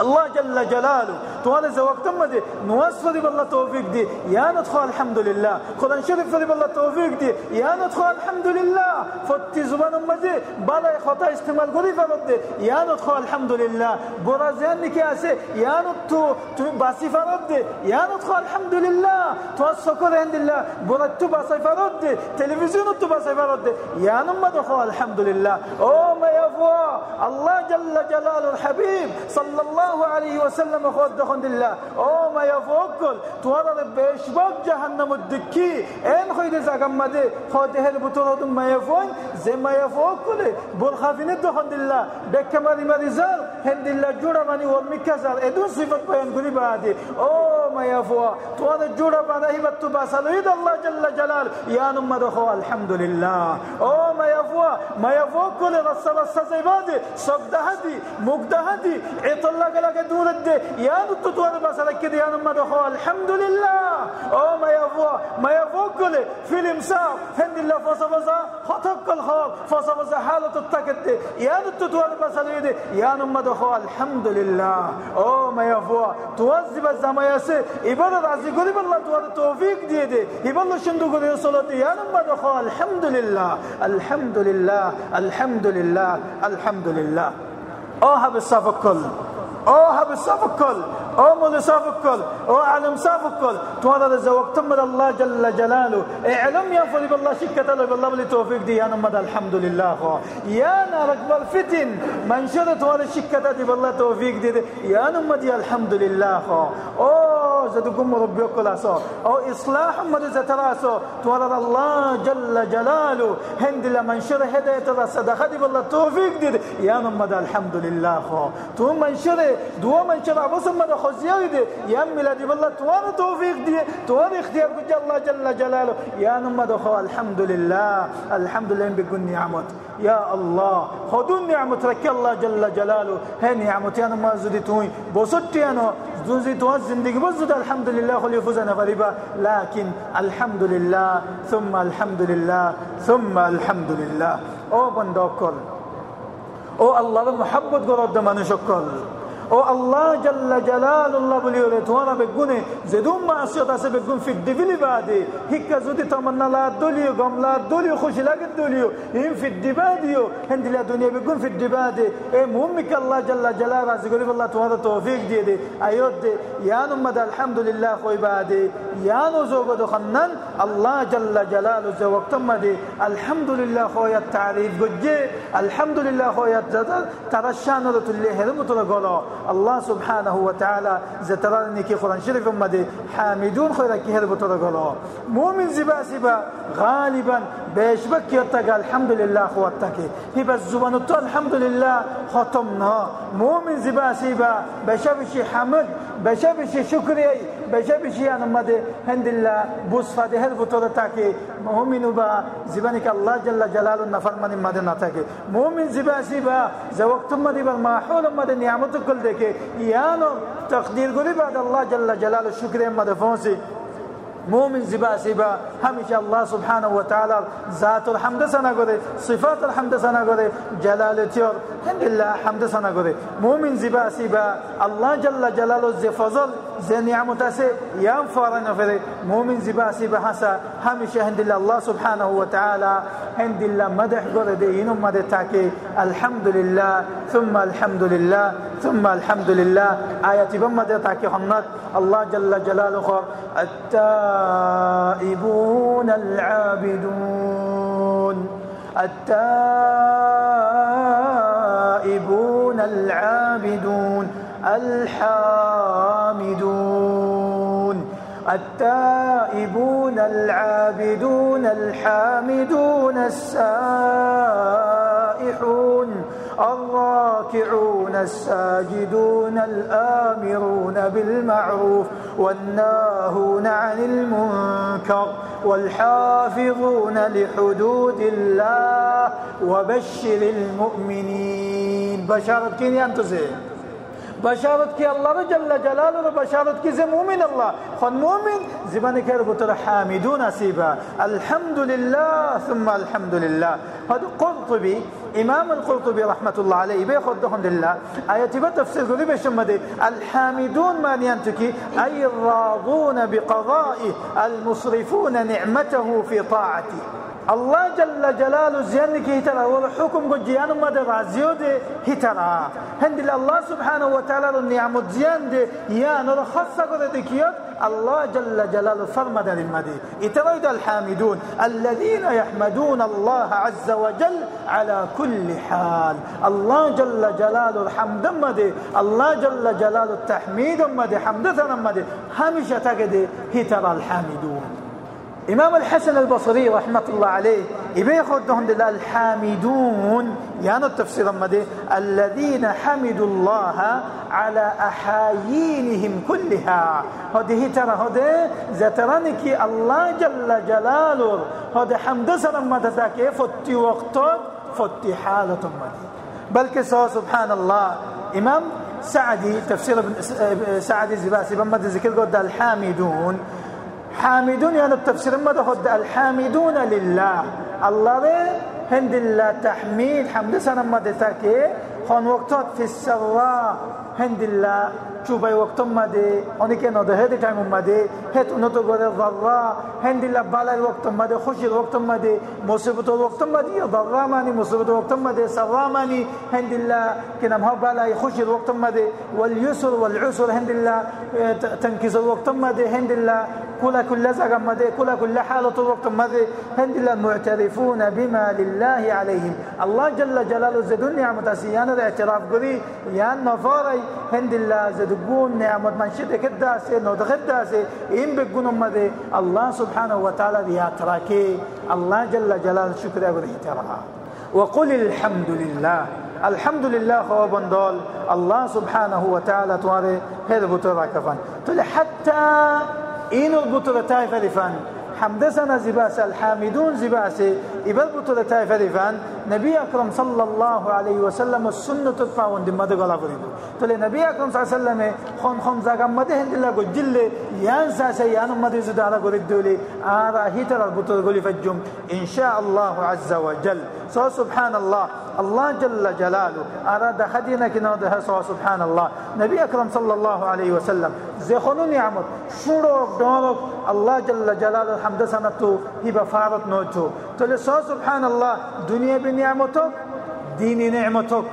الله جل جلاله. توانا زوقت مدي نواس فري بالله توفيق دي. يا ندخل الحمد لله. قرآن شريف فري بالله توفيق دي. يا ندخل الحمد لله. فتي زبان مدي بالا خطا استعمال قولي فرد يا ندخل الحمد لله. برازيان نكاسي يا ندتو باسي فرد يا ندخل الحمد لله. توسكر عند الله. برتو باسي فرد تلفزيون تو باسي فرد يا نمدخل الحمد لله. أو ما يفوا الله جل جلاله الحبيب صلى الله الله عليه وسلم خود دخن الله أو ما يفوكل توارد بيشبك جهنم الدكي ان خيد زغمده خود هل بطرد ما يفون زي ما يفوكل بول خافين دخن الله دك مري مريزال هند الله جوڑا ماني ومكسر ادون صفت بيان غري بعد أو ما يفوا توارد جوڑا بنا هبت باسل يد الله جل جلال يا نم دخو الحمد لله أو ما يفوا ما يفوكل رسل السزيبادي صدهدي مقدهدي عط الله لك دور الدي يا نتطور بسلك يا نما دخو الحمد لله أو ما يفو ما يفو كل فيلم ساو هند الله فصا فصا خطق الخوف فصا فصا حالة التكت يا نتطور بسلك يا نما دخو الحمد لله أو ما يفو توزب الزمايسي إبادة عزي قريب الله توار توفيق دي دي. إبادة شندو قريب صلاة. يا نما دخو الحمد لله الحمد لله الحمد لله الحمد لله آه بالصف الكل. أو هب صفكل أو مول صفكل أو علم صفكل توانا زوقت من الله جل جلاله. اعلم يا فضل بالله شكة بالله بلي توفيق دي. أنا مدى الحمد لله. يا نارك بالفتن من شرط ولا شكة دي بالله توفيق دي, دي يا نمدي الحمد لله. أو زدكم ربي كلاسو أو إصلاح مدى زتراسو توانا الله جل جلاله. هند لمن شر هداية صدقة دي بالله توفيق دي, يا نمدى الحمد لله. تو من شر دو من چرا بسم من خوزیوی دی یا میلادی بالله توان توفیق دی توان اختیار کج الله جل جلاله. یا نمد خو الحمد لله الحمد لله بكل نعمت. يا الله خدون نعمت رك الله جل جلاله. هي نعمت أنا ما زدتوي بوسطي أنا زوزي توز زندگی بزد الحمد لله خلی فوزنا غریبا لكن الحمد لله ثم الحمد لله ثم الحمد لله. أو بندوكل. أو الله محبت قرب دمان شكل. أو الله جل جلال الله بليوره توانا بگونه زدون معصیت است بگون فی الدبل بعدی هیک زودی تمنا لا دولیو گم لا دولیو خوش لگد دولیو این فی الدبادیو هند لا دنیا بگون فی الدبادی ای مهمك الله جل جلاله از گریب الله توانا توفیق دیده ایود یا نمد الحمد لله خوی بعدی یا نو زوگ دخنن الله جل جلاله ز وقت مدی الحمد لله خوی تعریف گجه الحمد لله خوی ترشان الله سبحانه وتعالى زتراني كي قرآن شريف مدي حامدون خيرا كي هرب ترقلا مؤمن زبا سبا غالبا بيشبك يتقى الحمد لله خواتك هبا الزبان الحمد لله ختمنا مؤمن زبا سبا بشبشي حمد بشبشي شكري. بشبشي أنا مدي هند الله بوس فادي هرب ترقلا مؤمن با زبانك الله جل جلاله نفر من مدي نتاكي مؤمن زبا سبا زوقت مدي بالماحول مدي نعمت كل دیکھے یانو تقدیر گلی بعد اللہ جل جلال شکر مدفون سے مؤمن زبا سبا همیشه الله سبحانه و ذات الحمد سنا گره صفات الحمد سنا گره جلالتی اور الحمدلله حمد مؤمن زبا سبا الله جل جلاله ز ز نعمت سے یام فارن فر مؤمن زبا سبا حسا همیشه الحمدلله الله سبحانه و تعالی الحمدلله مدح اینو مدح تاکي الحمد لله ثم الحمد لله ثم الحمد لله آياتي بمدح تاکي حمد الله جل جلاله التائبون العابدون. التائبون العابدون. الحامدون التائبون العابدون الحامدون السائحون الراكعون الساجدون الآمرون بالمعروف والناهون عن المنكر والحافظون لحدود الله وبشر المؤمنين. بشارة كين ينتزه بشارت کی الله جل جلاله بشارت کی زي مؤمن الله. خون مؤمن زبان كير بتر حامدون سيبا الحمد لله ثم الحمد لله. هذا قرطبي إمام القرطبي رحمة الله عليه بياخذ الحمد لله. ايتي بتفسير قولي بشمدي الحامدون ما ينتكي أي الراضون بقضائه المصرفون نعمته في طاعته. الله جل جلاله زيانك هترى والحكم قد جيان مدى رازيو دي هترى هند الله سبحانه وتعالى النعم زيان دي يا نور خاصة قد دكيات الله جل جلاله فرمد للمدي اتريد الحامدون الذين يحمدون الله عز وجل على كل حال. الله جل جلاله الحمد مدي الله جل جلاله التحميد مدي حمد مدي همشة تجد هترى الحامدون. إمام الحسن البصري رحمة الله عليه إبي خدهم الحامدون يعني التفسير مدي الذين حمدوا الله على أحايينهم كلها. هذه ترى هذا زترانك الله جل جلاله هذا حمد سلام مدى ذاك فتي وقت فتي حالة مدي بل كسا سبحان الله إمام سعدي تفسير سعدي زباسي بمد ذكر قد الحامدون حامدون يعني التفسير ما دخل الحامدون لله. الله هند الله تحميد حمد سنة ما دتاكي خون وقتات في السراء. هند الله چوبای وقت اومده اونی که نادهد تایم اومده هت اونو تو گره ضرا هندی لبال وقت اومده خوشی وقت اومده مصیبت وقت اومده یا ضرا مانی مصیبت وقت اومده سرا مانی هندی الله که نمها بالای خوشی وقت اومده واليسر والعسر هندی الله تنکیز وقت اومده هندی الله كل كل زغم مده كل كل حالة وقت مده هند الله معترفون بما لله عليهم الله جل جلاله زدون نعمت سيان اعتراف قري يان نفاري هند الله زدقون نعمت من شد كدا سي نو دغدا سي إن بقون مده الله سبحانه وتعالى يا تراكي الله جل جلاله شكر أقول احترام وقل الحمد لله. الحمد لله هو بندول الله سبحانه وتعالى تواري هذا بطرة كفان حتى إنو البطولة تايفة لفان حمدسنا زباس الحامدون زباس إبا البطولة تايفة لفان وسلم السنة تطفاون دي مدى غلا فريدو تولي نبي أكرم صلى الله عليه وسلم خون خون زاقا مدى هند الله قد جل يانسا سيان مدى زدارا قريدو لي آرا هيتر البطولة قولي فجم إن شاء الله جل جلاله أراد خدينا كنا ده سبحان الله نبي أكرم صلى الله عليه وسلم زخنو نعمت شروق دورك الله جل جلاله الحمد سنتو هبة فارت نوتو تلي سبحان الله دنيا بنعمتك ديني نعمتك.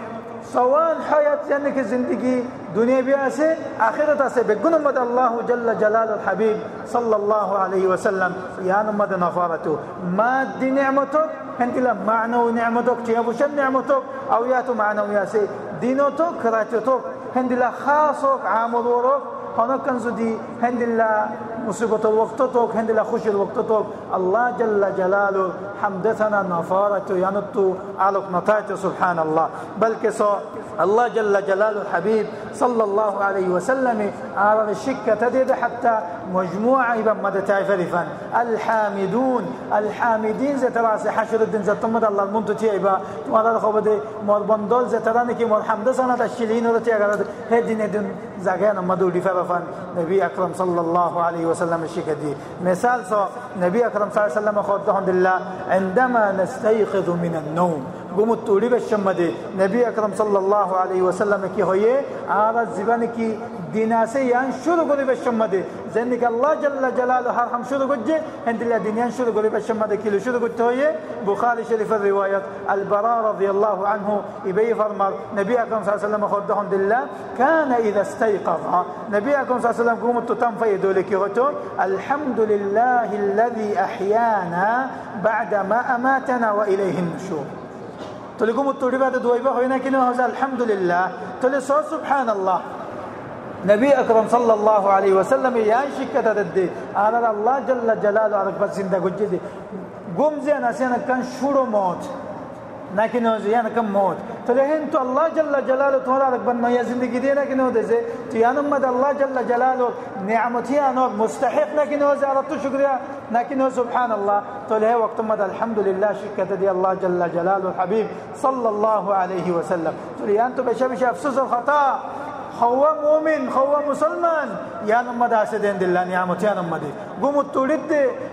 سواء حياة جنك زندگی دنیا بھی آسے آخرت آسے. بگن مد اللہ جل جلال الحبیب صلی اللہ علیہ وسلم. یا نمد نفارتو. مادی نعمتك انت لا معنو نعمتك تيابوشن نعمتك أو ياتو معنو ياسي دينوتك كراتيوتك هندي لا خاصك عامل وروك هناك كنزدي هندي لا مصيبة وقتتك هند لا وقتتك الله جل جلاله حمدتنا نفارة ينطو على نطايت سبحان الله. بل كسو الله جل جلاله الحبيب صلى الله عليه وسلم على الشكة تدد حتى مجموعة إبا مدى تعرفان الحامدون الحامدين زي تراسي حشر الدين زي تمد الله المنتو تيعبا. تمالا خو بده مور بندول زي تراني كي مور حمد سنة الشلين ورتي هدين هدين زاغينا مدو لفرفان نبي أكرم صلى الله عليه وسلم الشكة دي مثال سو نبي أكرم صلى الله عليه وسلم خود الله عندما نستيقظ من النوم قمت تولي بالشمدي نبي أكرم صلى الله عليه وسلم كي هي على الزبان كي ديناسي يان شروع قولي بالشمدي زنك الله جل جلاله هر هم شروع قد هند الله دينيان شروع قولي بالشمدي كيلو شروع قد هي بخاري شريف الرواية البراء رضي الله عنه يبي فرمر أكرم صلى الله عليه وسلم خدهم الله. كان إذا استيقظ. أكرم صلى الله عليه وسلم قمت تنفي دولك الحمد لله الذي أحيانا بعد ما أماتنا وإليه النشور. تقول قوم التوري بعد كنا هذا الحمد لله. تقول سبحان الله. نبي أكرم صلى الله عليه وسلم يا شكة تدي على الله جل جلاله على بس زندة جدي قوم زين أسينا كان شورو موت. لكن هو زيان كم موت. تلهن تو الله جل جلاله تورا لك بن ما زندگی دے لكن هو دے تو يا نمد الله جل جلاله نعمتي أنا مستحق لكن هو زارت شكريا. لكن هو سبحان الله. تله وقت مد الحمد لله شكت دي الله جل جلاله الحبيب صلى الله عليه وسلم. تلي انت بشبش أفسوس الخطأ. هو مؤمن هو مسلمان. يا نما دا سدين دلا نعمت يا نما دي قوم تولد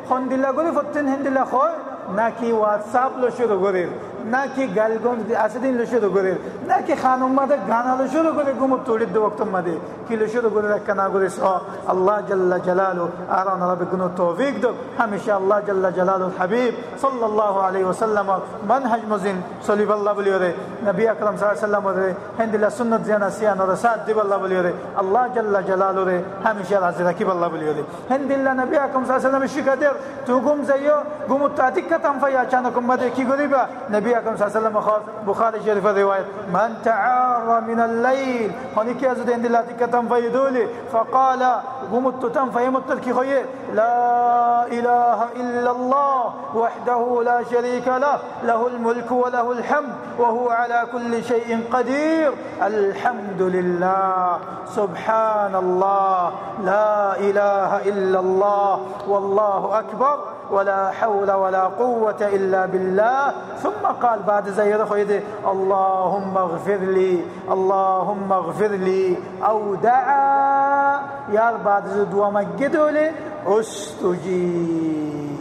خون دلا قولي فتن هند دلا خوي ناكي واتساب لو شروع قرير. ناكي قلقون أسدين لشدو قدر ناكي خانم مدى غانا لشدو قدر قمب تولد وقت مدى كي لشدو قدر كنا قدر سعى الله جل جلاله أرانا ربكنا التوفيق دو۔ همشي الله جل جلاله الحبيب صلى الله عليه وسلم منهج مزين صليب الله بليوري نبي أكرم صلى الله عليه وسلم۔ وري هند لا سنة زيانا سيانا رساد دي الله بليوري الله جل جلاله ري همشي رازي ركب الله بليوري هند لا نبي أكرم صلى الله عليه وسلم شكادر تقوم زيو قمت تعتك تنفيا كانكم مدى كي قريبا نبي أكرم صلى الله عليه وسلم بخاري شريف الرواية من تعار من الليل كي أزود عند الله تم في دولي فقال قمت تم في متلك خيه لا إله إلا الله وحده لا شريك له له الملك وله الحمد وهو على كل شيء قدير الحمد لله سبحان الله لا إله إلا الله والله أكبر ولا حول ولا قوة إلا بالله. ثم قال بعد زي خويدي اللهم اغفر لي اللهم اغفر لي. أو دعا. يا بعد دعا مجدوا لي أستجيب.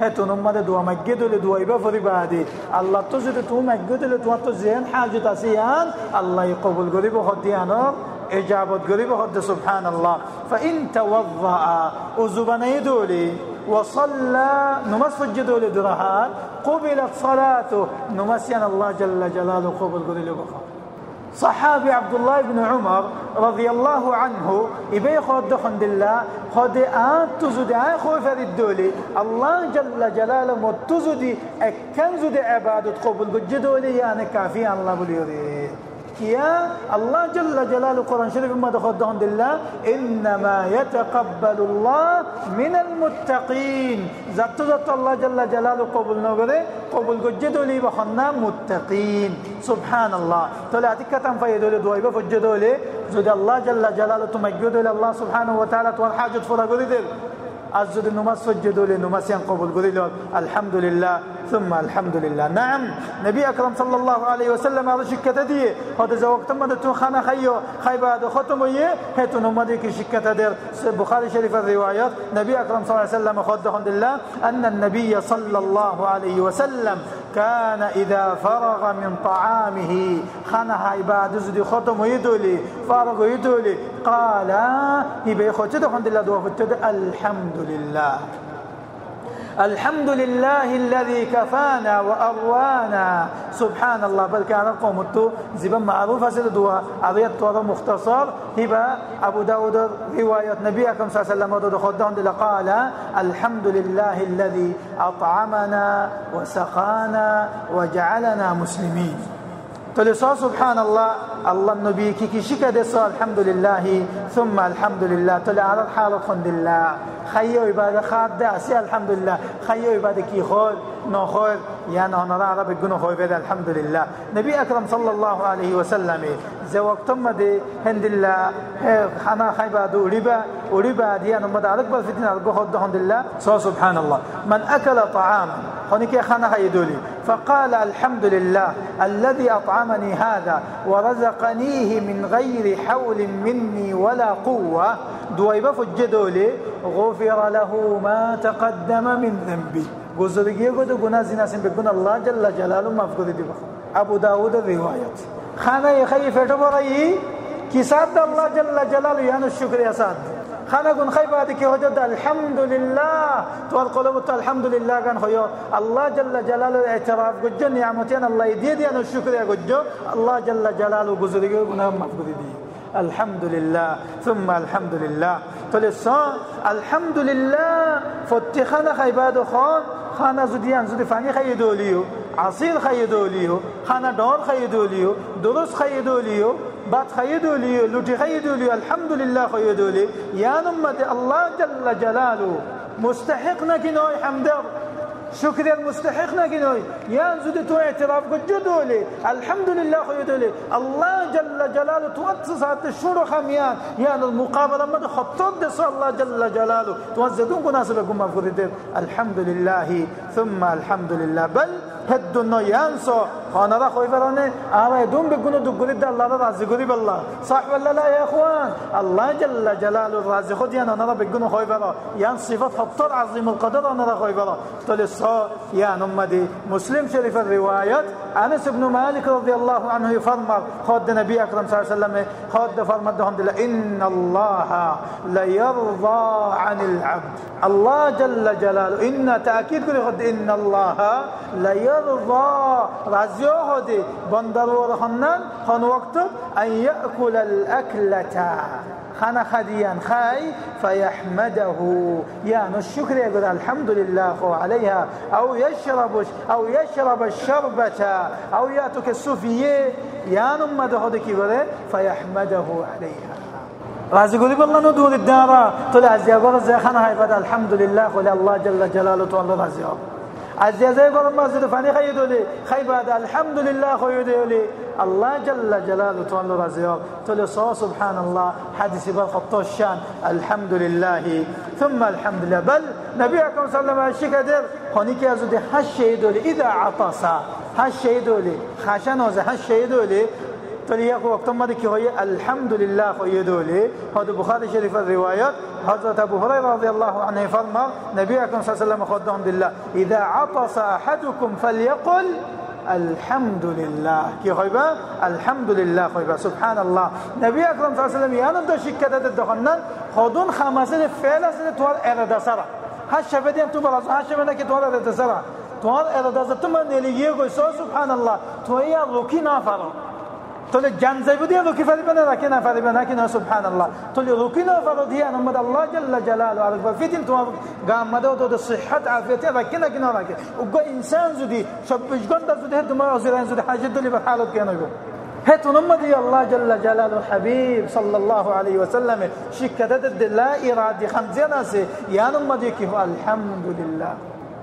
هتو نمد دعا مجدوا لي دعا يبفر بعدي الله تزد تو مجدوا لي تو تو زين حاجة تسيان. الله يقبل قريب خديانا إجابة قريب خد سبحان الله. فإن توضأ أزبني دولي. وصلى نمس فجدوا لدرهان قبلت صلاته نمسينا الله جل جلاله قبل قل لبخار صحابي عبد الله بن عمر رضي الله عنه يبي خود دخن الله خود آن تزودي آن خوف الدولي الله جل جلاله متزودي أكن زودي عبادة قبل قد جدولي يعني كافي الله بليوري. يا الله جل جلاله القرآن الشريف ما دخل الله إنما يتقبل الله من المتقين. ذات ذات الله جل جلاله قبول نوغده قبول قجدوا لي بخنا متقين. سبحان الله. تلا تكتم فيدول دوائب فجدوا لي زد الله جل جلاله تمجدوا الله سبحانه وتعالى والحاجة فرقوا لي أزد نمس سجدوا لي نمس ينقبل قولي الحمد لله ثم الحمد لله نعم نبي أكرم صلى الله عليه وسلم هذا شكة دي. هذا زوجت تمد تو خانا خيو خيبا دو ختم يه هتو نمدي كي شكة دير. بخاري شريف الروايات نبي أكرم صلى الله عليه وسلم خد الله أن النبي صلى الله عليه وسلم كان إذا فرغ من طعامه خنها عباد زدي ختم يدولي فرغ يدولي قال هبه خجد الحمد لله الحمد لله. الحمد لله الذي كفانا وأروانا سبحان الله بل كان القوم التو زبا معروفة سيدوا عضيت طوال مختصر هبا أبو داود رواية نبي أكرم صلى الله عليه وسلم ودود قال الحمد لله الذي أطعمنا وسقانا وجعلنا مسلمين تلسا سبحان الله الله النبي كي كي شكا الحمد لله ثم الحمد لله تلي على الحالة الحمد لله. خیو عبادت خاد ده اسی الحمدلله خیو عبادت کی خور نو خور یا نو نرا رب گنو خوی بده الحمدلله. نبی اکرم صلی الله علیه و سلم زه وقتم ده هندله خنا خیبا دو ریبا وريبا ديان مدارك بل في دين الجهد الحمد لله. سو سبحان الله. من أكل طعاما هناك خنا هيدولي فقال الحمد لله الذي أطعمني هذا ورزقنيه من غير حول مني ولا قوة. دويبة فجدولي غفر له ما تقدم من ذنبي. گزرگی کو تو گناہ زنا سے بگن اللہ جل جلالہ معاف کر دی ابو داؤد روایت. خانہ خی فٹو برئی کسات اللہ جل جلالہ یعنی شکر اساد خانہ گن خی بعد کی حجت الحمد لله تو القلوب الحمد لله كان خيو الله جل جلاله اعتراف گجو نعمتين الله يدي دي أنا شکر گجو. الله جل جلاله گزرگی گناہ معاف کر دی الحمد لله ثم الحمد لله تلسان الحمد لله فتخنا خيباد خان خانا زودیان زود فانی خیدولیو عصیر خیدولیو خانا دار خیدولیو درست خیدولیو بات خیدولیو لوٹی خیدولیو الحمدلله خیدولی یا نمت الله جل جلاله مستحق نکنوی حمدر. شكر المستحق نجنوي. يا زود تو اعتراف جدولي. الحمد لله خيدولي الله جل جلاله توتس ساعت شروع خميان. يا المقابلة ما خطط دس الله جل جلاله. توزدون مناسبكم مفروض الحمد لله ثم الحمد لله. بل هدنا ينسو خانه خوي فرانه آوه دوم بگونو دو گرید الله را راضی گری بالله صح ولا لا يا اخوان. الله جل جلاله خود يان أنا را بگونو خوي فرا يان صفات خطر عظيم القدر أنا را خوي فرا تلسا يا نمدي مسلم شريف الروايات انس بن مالك رضي الله عنه يفرمر خد النبي اكرم صلى الله عليه وسلم خد فرمر دهم ان الله لا يرضى عن العبد. الله جل جلاله ان تاكيد كل خد ان الله لا يرضى رازيو هدي بندر خنن خن وقت أن يأكل الأكلة. خنا خديا خاي فيحمده. يعني الشكر يقول الحمد لله عليها. أو يشرب أو يشرب الشربة. أو ياتك السفيه يعني ما دهودك يقول فيحمده عليها. راضي قولي بالله ندور الدارة. طلع زيابة زي خنا هاي الحمد لله. ولله الله جل جلاله والله راضي عزيزي ما زد فاني خيدولي خيباد الحمد لله خيدولي الله جل جلاله تولى رزيو تولي صو سبحان الله حديث بالخط الشان. الحمد لله ثم الحمد لله بل نبيكم صلى الله عليه وسلم شكدر هنيك يزودي هش شيدولي إذا عطس. هش شيدولي خشن وزه هش شيدولي تليق وقت ما ذكي هي الحمد لله خيدولي هذا بخاري شريف الروايات. حضرت أبو هريرة رضي الله عنه فرمى نبيكم صلى الله عليه وسلم خدهم بالله إذا عطس أحدكم فليقل الحمد لله. كي خيبا الحمد لله خيبا سبحان الله. نبي أكرم صلى الله عليه وسلم يانا دو شكة الدخنن. خدون خمسة فعلا سنة توال إرادة سرا. هاش شفدين تو براز هاش شفدين كي توال إرادة سرا. توال إرادة سرا تمن نليجيه سبحان الله. تويا روكي نافرا تقول جنزي بدي روكي فريبنا لكن فريبنا لكن سبحان الله. تقول روكينا فرضي أنا مد الله جل جلاله. على فيتين تو قام مدو تو الصحة عافية لكن لكن لكن وقو إنسان زدي شبش قند زدي هد ما أزرين زدي حاجة دلي بحالة كانوا يقول. هت نمدي الله جل جلاله الحبيب صلى الله عليه وسلم. شكدت لا إرادي خمزنا سي يا نمدي كيف؟ الحمد لله.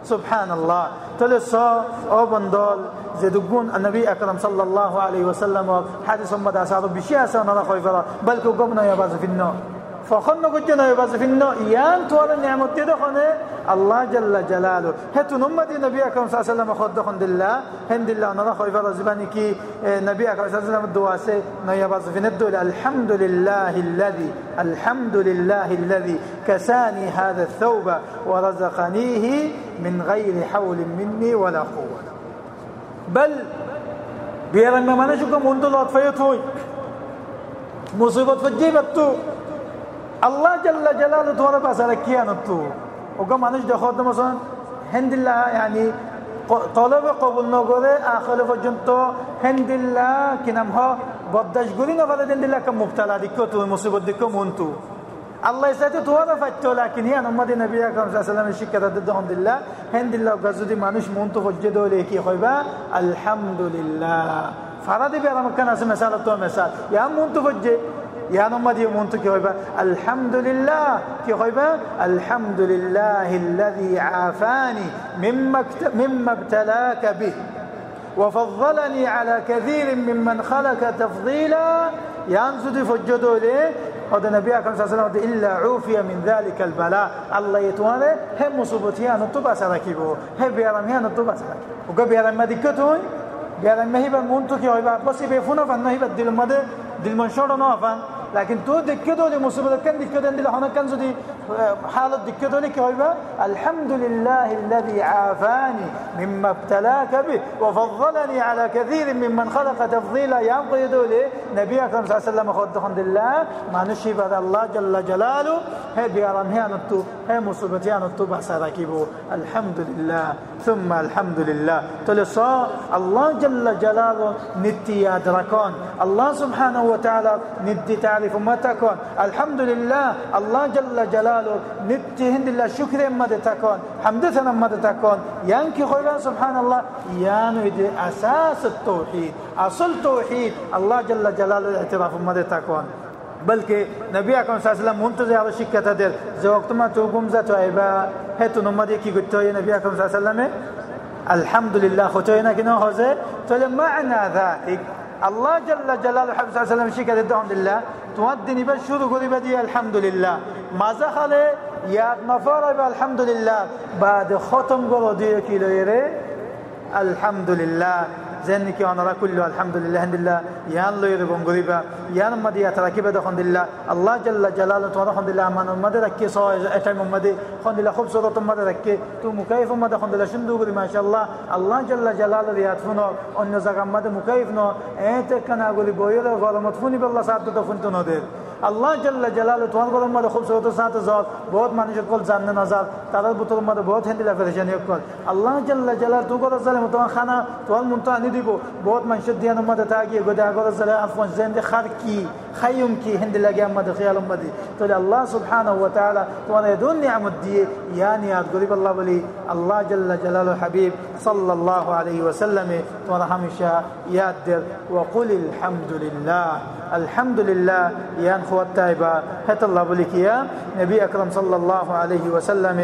سبحان الله. تلسا أو بندال زدقون النبي أكرم صلى الله عليه وسلم حديث مدى سعر بشيء سنة خويفرا بل كو قمنا يباز في النار فخلنا قجنا يباز في النار يان توال النعمة تدخنه الله جل جلاله هتو نمدي نبي أكرم صلى الله عليه وسلم خود دخن دلله هند الله نرى خويفرا زباني كي نبي أكرم صلى الله عليه وسلم الدواسي نيباز في الدول الحمد لله الذي الحمد لله الذي كساني هذا الثوب ورزقنيه من غير حول مني ولا قوة بل بيرن ما منشكم منذ لطفيتوي مصيبة আল্লাহ জাল্লা জালাল তোমার পাশে কি আনত ওকে মানুষ দেখো তোমার হেন্দিল্লাহ আনি তলবে কবুল নগরে আখলে পর্যন্ত হেন্দিল্লা কি নাম হ? বদাস গুলি নগরে হেন্দিল্লা একটা মুক্তালা দিক্ষ তুমি মুসিবত দিক্ষ মন্তু আল্লাহ ইসাইতে তোমারও ফাইত লাকিনি আনম্মাদি নবী আকরমসাল্লামের শিক্ষা তাদের দহন দিল্লা হেন দিল্লা যদি মানুষ মন তো হজ্জে কি হইবা আলহামদুলিল্লাহ। ফারা দিবে আর আমার কেন আছে মেসাল তো মেসাল। ইয়া মন তো ইয়া নম্মাদি মন্তু কি হইবা আলহামদুলিল্লাহ কি হইবা আলহামদুলিল্লাহ الذي عافاني مما مما ابتلاك به وفضلني على كثير ممن خلق تفضيلا ينزد فجدوا ليه هذا النبي أكرم صلى الله عليه وسلم إلا عوفي من ذلك البلاء الله يتوانا هم مصيبتها نطبع سركبه هم بيرميها نطبع سركبه وقال بيرم ما دكتون بيرم ما هي بمونتو كي هو بس بيفونا فانه هي بدل مده دل منشور نوافن لكن تو دكتو دي مصيبة كان دكتو دي هنا كان زدي حالة لك هو الحمد لله الذي عافاني مما ابتلاك به وفضلني على كثير ممن خلق تفضيلا يا لي نبي صلى الله عليه وسلم خد الحمد لله ما نشيب الله جل جلاله. هي بيران هي نتو هي مصيبة هي نتو بس الحمد لله ثم الحمد لله. تلصا الله جل جلاله نتي يدركون الله سبحانه وتعالى ندي تعرف تكون الحمد لله الله جل جلاله نتي هند الله شكر ما تكون حمد ثنا ما تكون ينكي خيرا سبحان الله يانو دي أساس التوحيد. أصل توحيد الله جل جلاله اعتراف ما تكون بلکه نبی اکرم صلی الله علیه و سلم منتظر على شکت در ز وقت ما تو گمزه تو ایبا هتو نمادی کی گتای نبی اکرم صلی الله علیه و سلم الحمد لله ختوینا کنه هزه تو معنى ذلك الله جل جلاله حبيب صلى الله عليه وسلم شكر الحمد لله. تودني بشر قولي بدي الحمد لله ما زخل يا نفر الحمد لله بعد ختم قولوا دي كيلو يري الحمد لله زنك ونرى كله الحمد لله الحمد لله يان لو يربون غريبا يان مدي يتركب الحمد لله الله جل جلاله تو الحمد لله من مد ركي سو اتم مد الحمد لله خب صوت مد ركي تو مكيف مد الحمد لله شندو غري ما شاء الله الله جل جلاله ياتفنو ان زغم مد مكيف نو ايت كنا غري بوير غلمت الله جل جلاله تو گل اومده خوب صورت سات زاد. بود منش کل زنده نظر. تعداد بود اومده بود هندی لفرشن یک کل الله جل جلال تو گل زلم تو خانه تو منتهی دیگو. بود منش دیان اومده تاگی گدا گل زله افغان زند خر کی؟ خيم كي هند لگام مد خيال مدي. تو الله سبحانه وتعالى تو أنا دون نعمت دي يعني ياد قريب الله ولي. الله جل جلاله حبيب صلى الله عليه وسلم تو أنا هميشه ياد دل وقل الحمد لله. الحمد لله. يا خو التائبه هات الله بلك يا نبي أكرم صلى الله عليه وسلم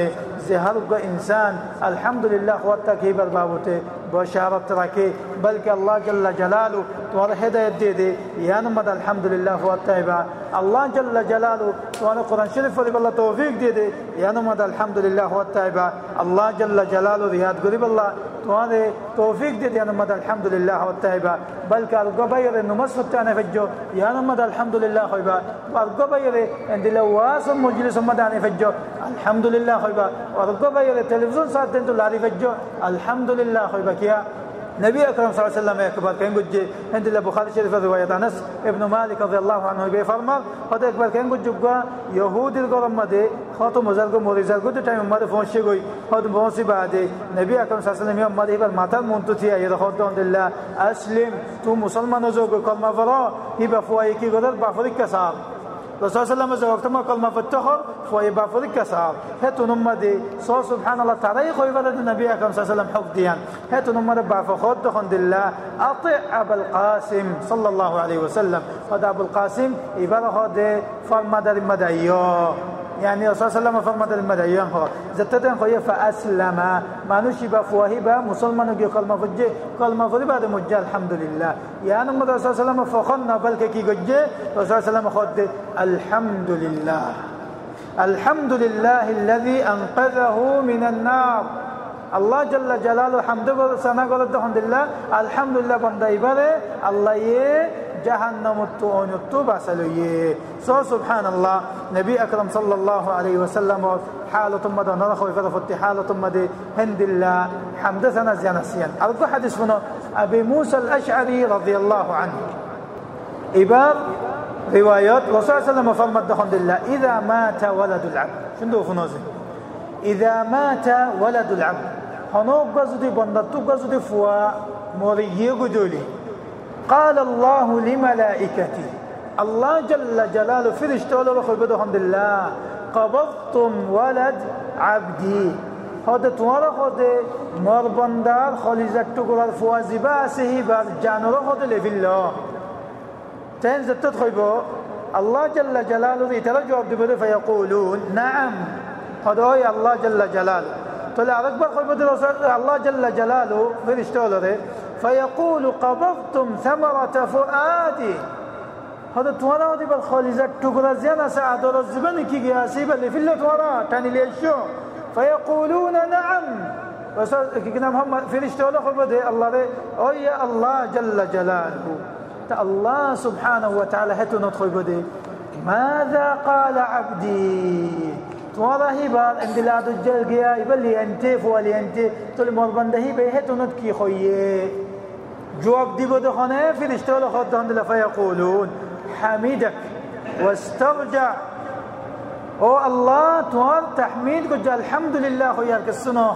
زهر إنسان. الحمد لله خو التكبر بابته بشارت ركي بلك الله جل جلاله وأنا هداية دي دي يا نمد الحمد لله خوتائبة الله جل جلاله وأنا قرآن شريف ولي بالله توفيق دي دي يا نمد الحمد لله خوتائبة الله جل جلاله رياض قريب الله وأنا توفيق دي دي يا نمد الحمد لله خوتائبة بلك القبير إنه مسفت أنا فجو. يا نمد الحمد لله خويبا والقبير عند لواس مجلس مداني فجو. الحمد لله خويبا والقبير تلفزيون ساعتين تلاري فجو. الحمد لله خويبا كيا. نبي أكرم صلى الله عليه وسلم اكبر كان قد عند البخاري شريف روايه انس ابن مالك رضي الله عنه بيفرما هذا اكبر كان قد جوجا يهود الغرم مده خاطو مزرگو موريزر قد تايم مده فونشي گوي هذا بوسي بعد نبي أكرم صلى الله عليه وسلم يوم مده بر ماتر منتتي يا خاطو الحمد لله أسلم. تو مسلمان كلمه فرا هبه فواي كي قدر بافريك كسار. رسول الله صلى الله عليه وسلم فتخر فواي بافريك كسار هتو نمدي. سو سبحان الله تاريخ ويبلد النبي أكرم صلى الله عليه وسلم حق ديان. هتو نمد بافخود الحمد لله اطع أبا القاسم صلى الله عليه وسلم. هذا أبو القاسم يبره هذا فرما مدعيو. يعني رسول الله صلى الله عليه وسلم فرمت المدعيان هو زتتن خويه فأسلم. ما نشي بفواهي با مسلمان جو كلمة فجي كلمة فجي بعد مجال الحمد لله يعني الله صلى الله وسلم فخنا بل كي جي رسول الله وسلم خد الحمد لله الذي أنقذه من النار. حمد سنا قول الحمد لله الحمد لله بندا الله جهنم التؤون بسلويه سو سبحان الله نبي أكرم صلى الله عليه وسلم حالة مدى نرخ وفرفت حالة مدى هند الله حمد سنة زيانسيان أرجو حديث منه أبي موسى الأشعري رضي الله عنه. إبار روايات رسول الله صلى الله عليه وسلم فرمت الحمد لله إذا مات ولد العبد شنو فنوزي؟ إذا مات ولد العبد هنوك قصدي بندتو قصدي فوا موريه قدولي قال الله لملائكته. الله جل جلاله فرشته له خبده الحمد لله. قبضتم ولد عبدي. هذا توارا خود مربندار خاليزك تقول فوازبا سهي بار جانورا خود لفيلا تين زتت خيبو الله جل جلاله ترى جواب دبره فيقولون نعم. هذا هو الله جل جلاله. طلع أكبر خيبو الله جل جلاله فرشته فيقول قبضتم ثمرة فؤادي. هذا توارا دي بالخاليزك تقول زيانا سعد رزقني كي جاسي بل في اللي توارا تاني ليشو. فيقولون نعم. كنا محمد فرشته ولا خبده الله ده أو الله جل جلاله. الله سبحانه وتعالى هتو ندخل بده. ماذا قال عبدي؟ تواضع هبال عند لا دجال جيا يبلي انت فولي انت تقول مربند هي به هتو ندكي خويه جواب دي بده خانه فرشته ولا خد فيقولون حميدك واسترجع أو الله توال تحميد قد الحمد لله خويا السنة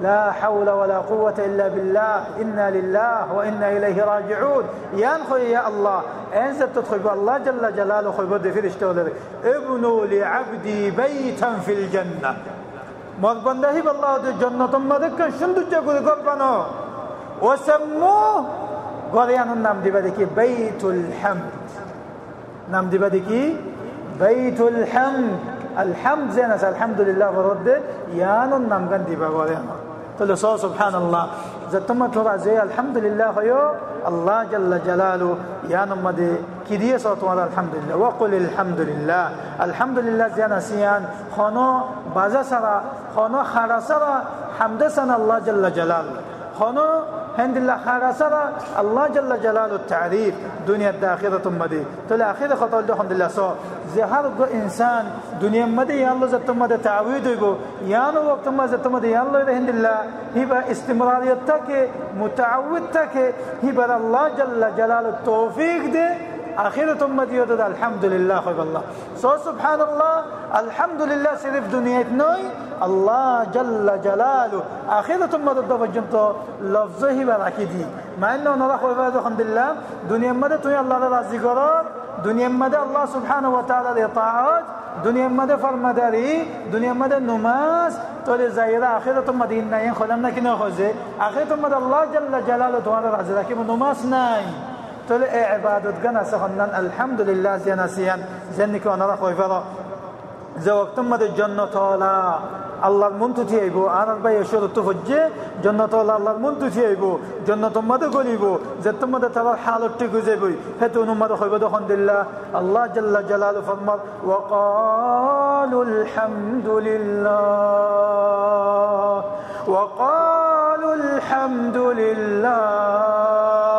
لا حول ولا قوة إلا بالله. إنا لله وإنا إليه راجعون. يا خويا يا الله أنزل تدخل الله جل جلاله خوي بدي في الاشتغل ابنوا لعبدي بيتا في الجنة. مربنده بالله الجنة ما ذكر شندو جاكو قربانو وسموه. قريان النام دي بدكي بيت الحمد. نام دي بدكي بيت الحمد. الحمد زين الحمد لله ورد يان النام دي بغوريان تقول سبحان الله. زتما ترى زي الحمد لله خيو الله جل جلاله يا نمدي. كدية صوت ولا الحمد لله. وقل الحمد لله. الحمد لله زينا سيان. خانو بازا سرا خانو خرا سرا. حمد سن الله جل جلاله. خانو هند الله خرسرا الله جل جلاله التعريف. دنيا الداخلة مدي. تل آخر خطأ الحمد لله سو. زهر جو إنسان دنيا مدي يا الله زت مدي تعويض يبو يا الله وقت ما زت مدي يا الله هند الله هبة استمرارية تك متعود تك هبة الله جل جلاله التوفيق ده آخرة أمتي يدد الحمد لله خيب الله. سو سبحان الله الحمد لله صرف دنيا نوي الله جل جلاله. آخرة أمتي الدفع جنتو لفظه براكدي مع أنه نرى خيب الحمد لله دنيا مدى توي الله رضي قرار دنيا مدى الله سبحانه وتعالى لطاعات دنيا مدى فرمداري دنيا مدى نماز. تولي زايرة آخرة أمتي إنا ينخلنا كنا خوزي آخرة أمتي الله جل جلاله توارى رضي لكن تل عبادت جنا سخنن الحمد لله زينا سيان زنك وأنا رخوي فرا. زوقت مد الجنة طالا الله المنتو تيبو أنا با يشور تفجي جنة طالا الله المنتو تيبو جنة مد قليبو زت مد ترى حال تيغزيبو هتونو مد خوي بدو الحمد لله الله جل جلاله فرمى وقالوا الحمد لله وقالوا الحمد لله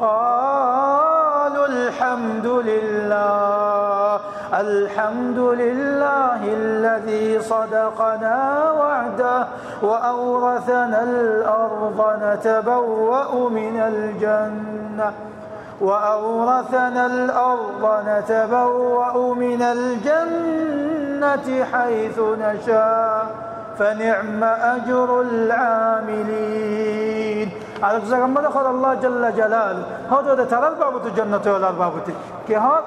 وقالوا الحمد لله الحمد لله الذي صدقنا وعده وأورثنا الأرض نتبوأ من الجنة وأورثنا الأرض نتبوأ من الجنة حيث نشاء فنعم أجر العاملين. على زغم خد الله جل جلاله هذا ترى الباب الجنة ولا الباب كها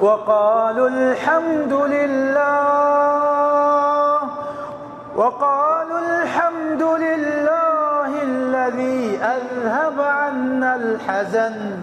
وقالوا الحمد لله وقالوا الحمد لله الذي أذهب عنا الحزن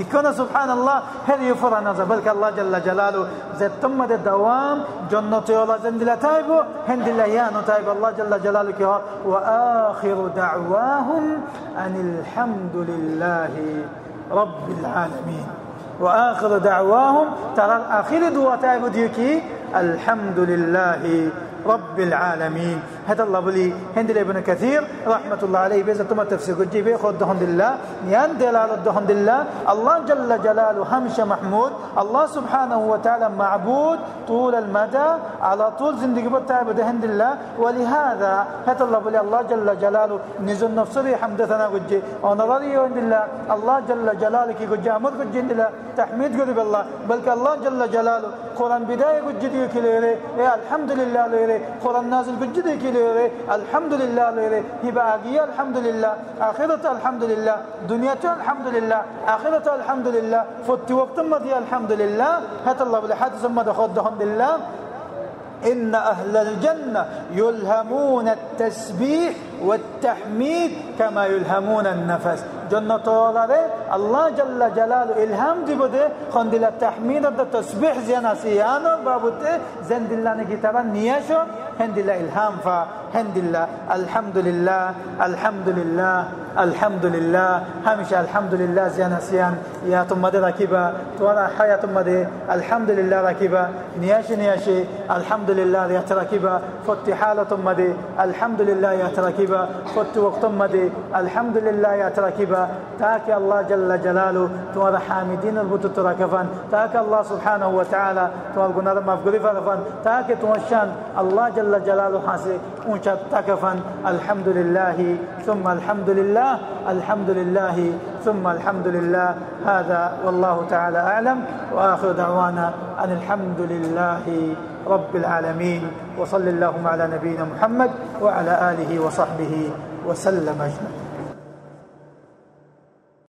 لكنا سبحان الله هذه يفر نظر بلك الله جل جلاله زي تم الدوام جنة الله زند تايبو هند الله يا تايب. الله جل جلاله وآخر دعواهم أن الحمد لله رب العالمين. وآخر دعواهم ترى آخر دعوة تايبو ديكي الحمد لله رب العالمين. هذا الله بلي. هند ابن كثير. رحمة الله عليه. بيزا تما تفسير. قد بي خود دهن الله يان دلال دهن الله الله جل جلاله همش محمود. الله سبحانه وتعالى معبود. طول المدى. على طول زندگی بتاع بدهن الله ولهذا هذا الله بلي. الله جل جلاله. نزل نفسه حمد ثنا. قد وأنا رضي عند الله. الله جل جلاله كي قد جامد قد الله. تحميد قد بالله. بل الله جل جلاله. قرآن بداية قد جدي كليره الحمد لله ليره قرآن نازل قد جدي كليره الحمد لله ليره هبا آقية الحمد لله آخرة الحمد لله دنيا الحمد لله آخرة الحمد لله فت وقت مضي الحمد لله هات الله بالحادث ما دخل الحمد لله والتحميد كما يلهمون النفس. جنة طولاره الله جل جلاله إلهام دي بده خندل التحميد التسبيح زينا سيانا بابوته. زند الله نكتابا نياشو. هند الله إلهام فا. هند الله الحمد لله. الحمد لله. الحمد لله. همش الحمد لله زينا سيان. يا ثم دي ركبا توانا حياة ثم الحمد لله ركبا نياش نياشي. الحمد يتركبا فتحالة ثم دي الحمد لله لله يتركبا تاك الله جل جلاله. توانا حامدين البتو تركفان تاك الله سبحانه وتعالى. توانا قنار مفقرفا تاك توشان الله جل جلاله ونشا تكفا الحمد لله ثم الحمد لله الحمد لله ثم الحمد لله. هذا والله تعالى أعلم. وآخر دعوانا أن الحمد لله رب العالمين. وصل اللهم على نبينا محمد وعلى آله وصحبه وسلم أجمعين.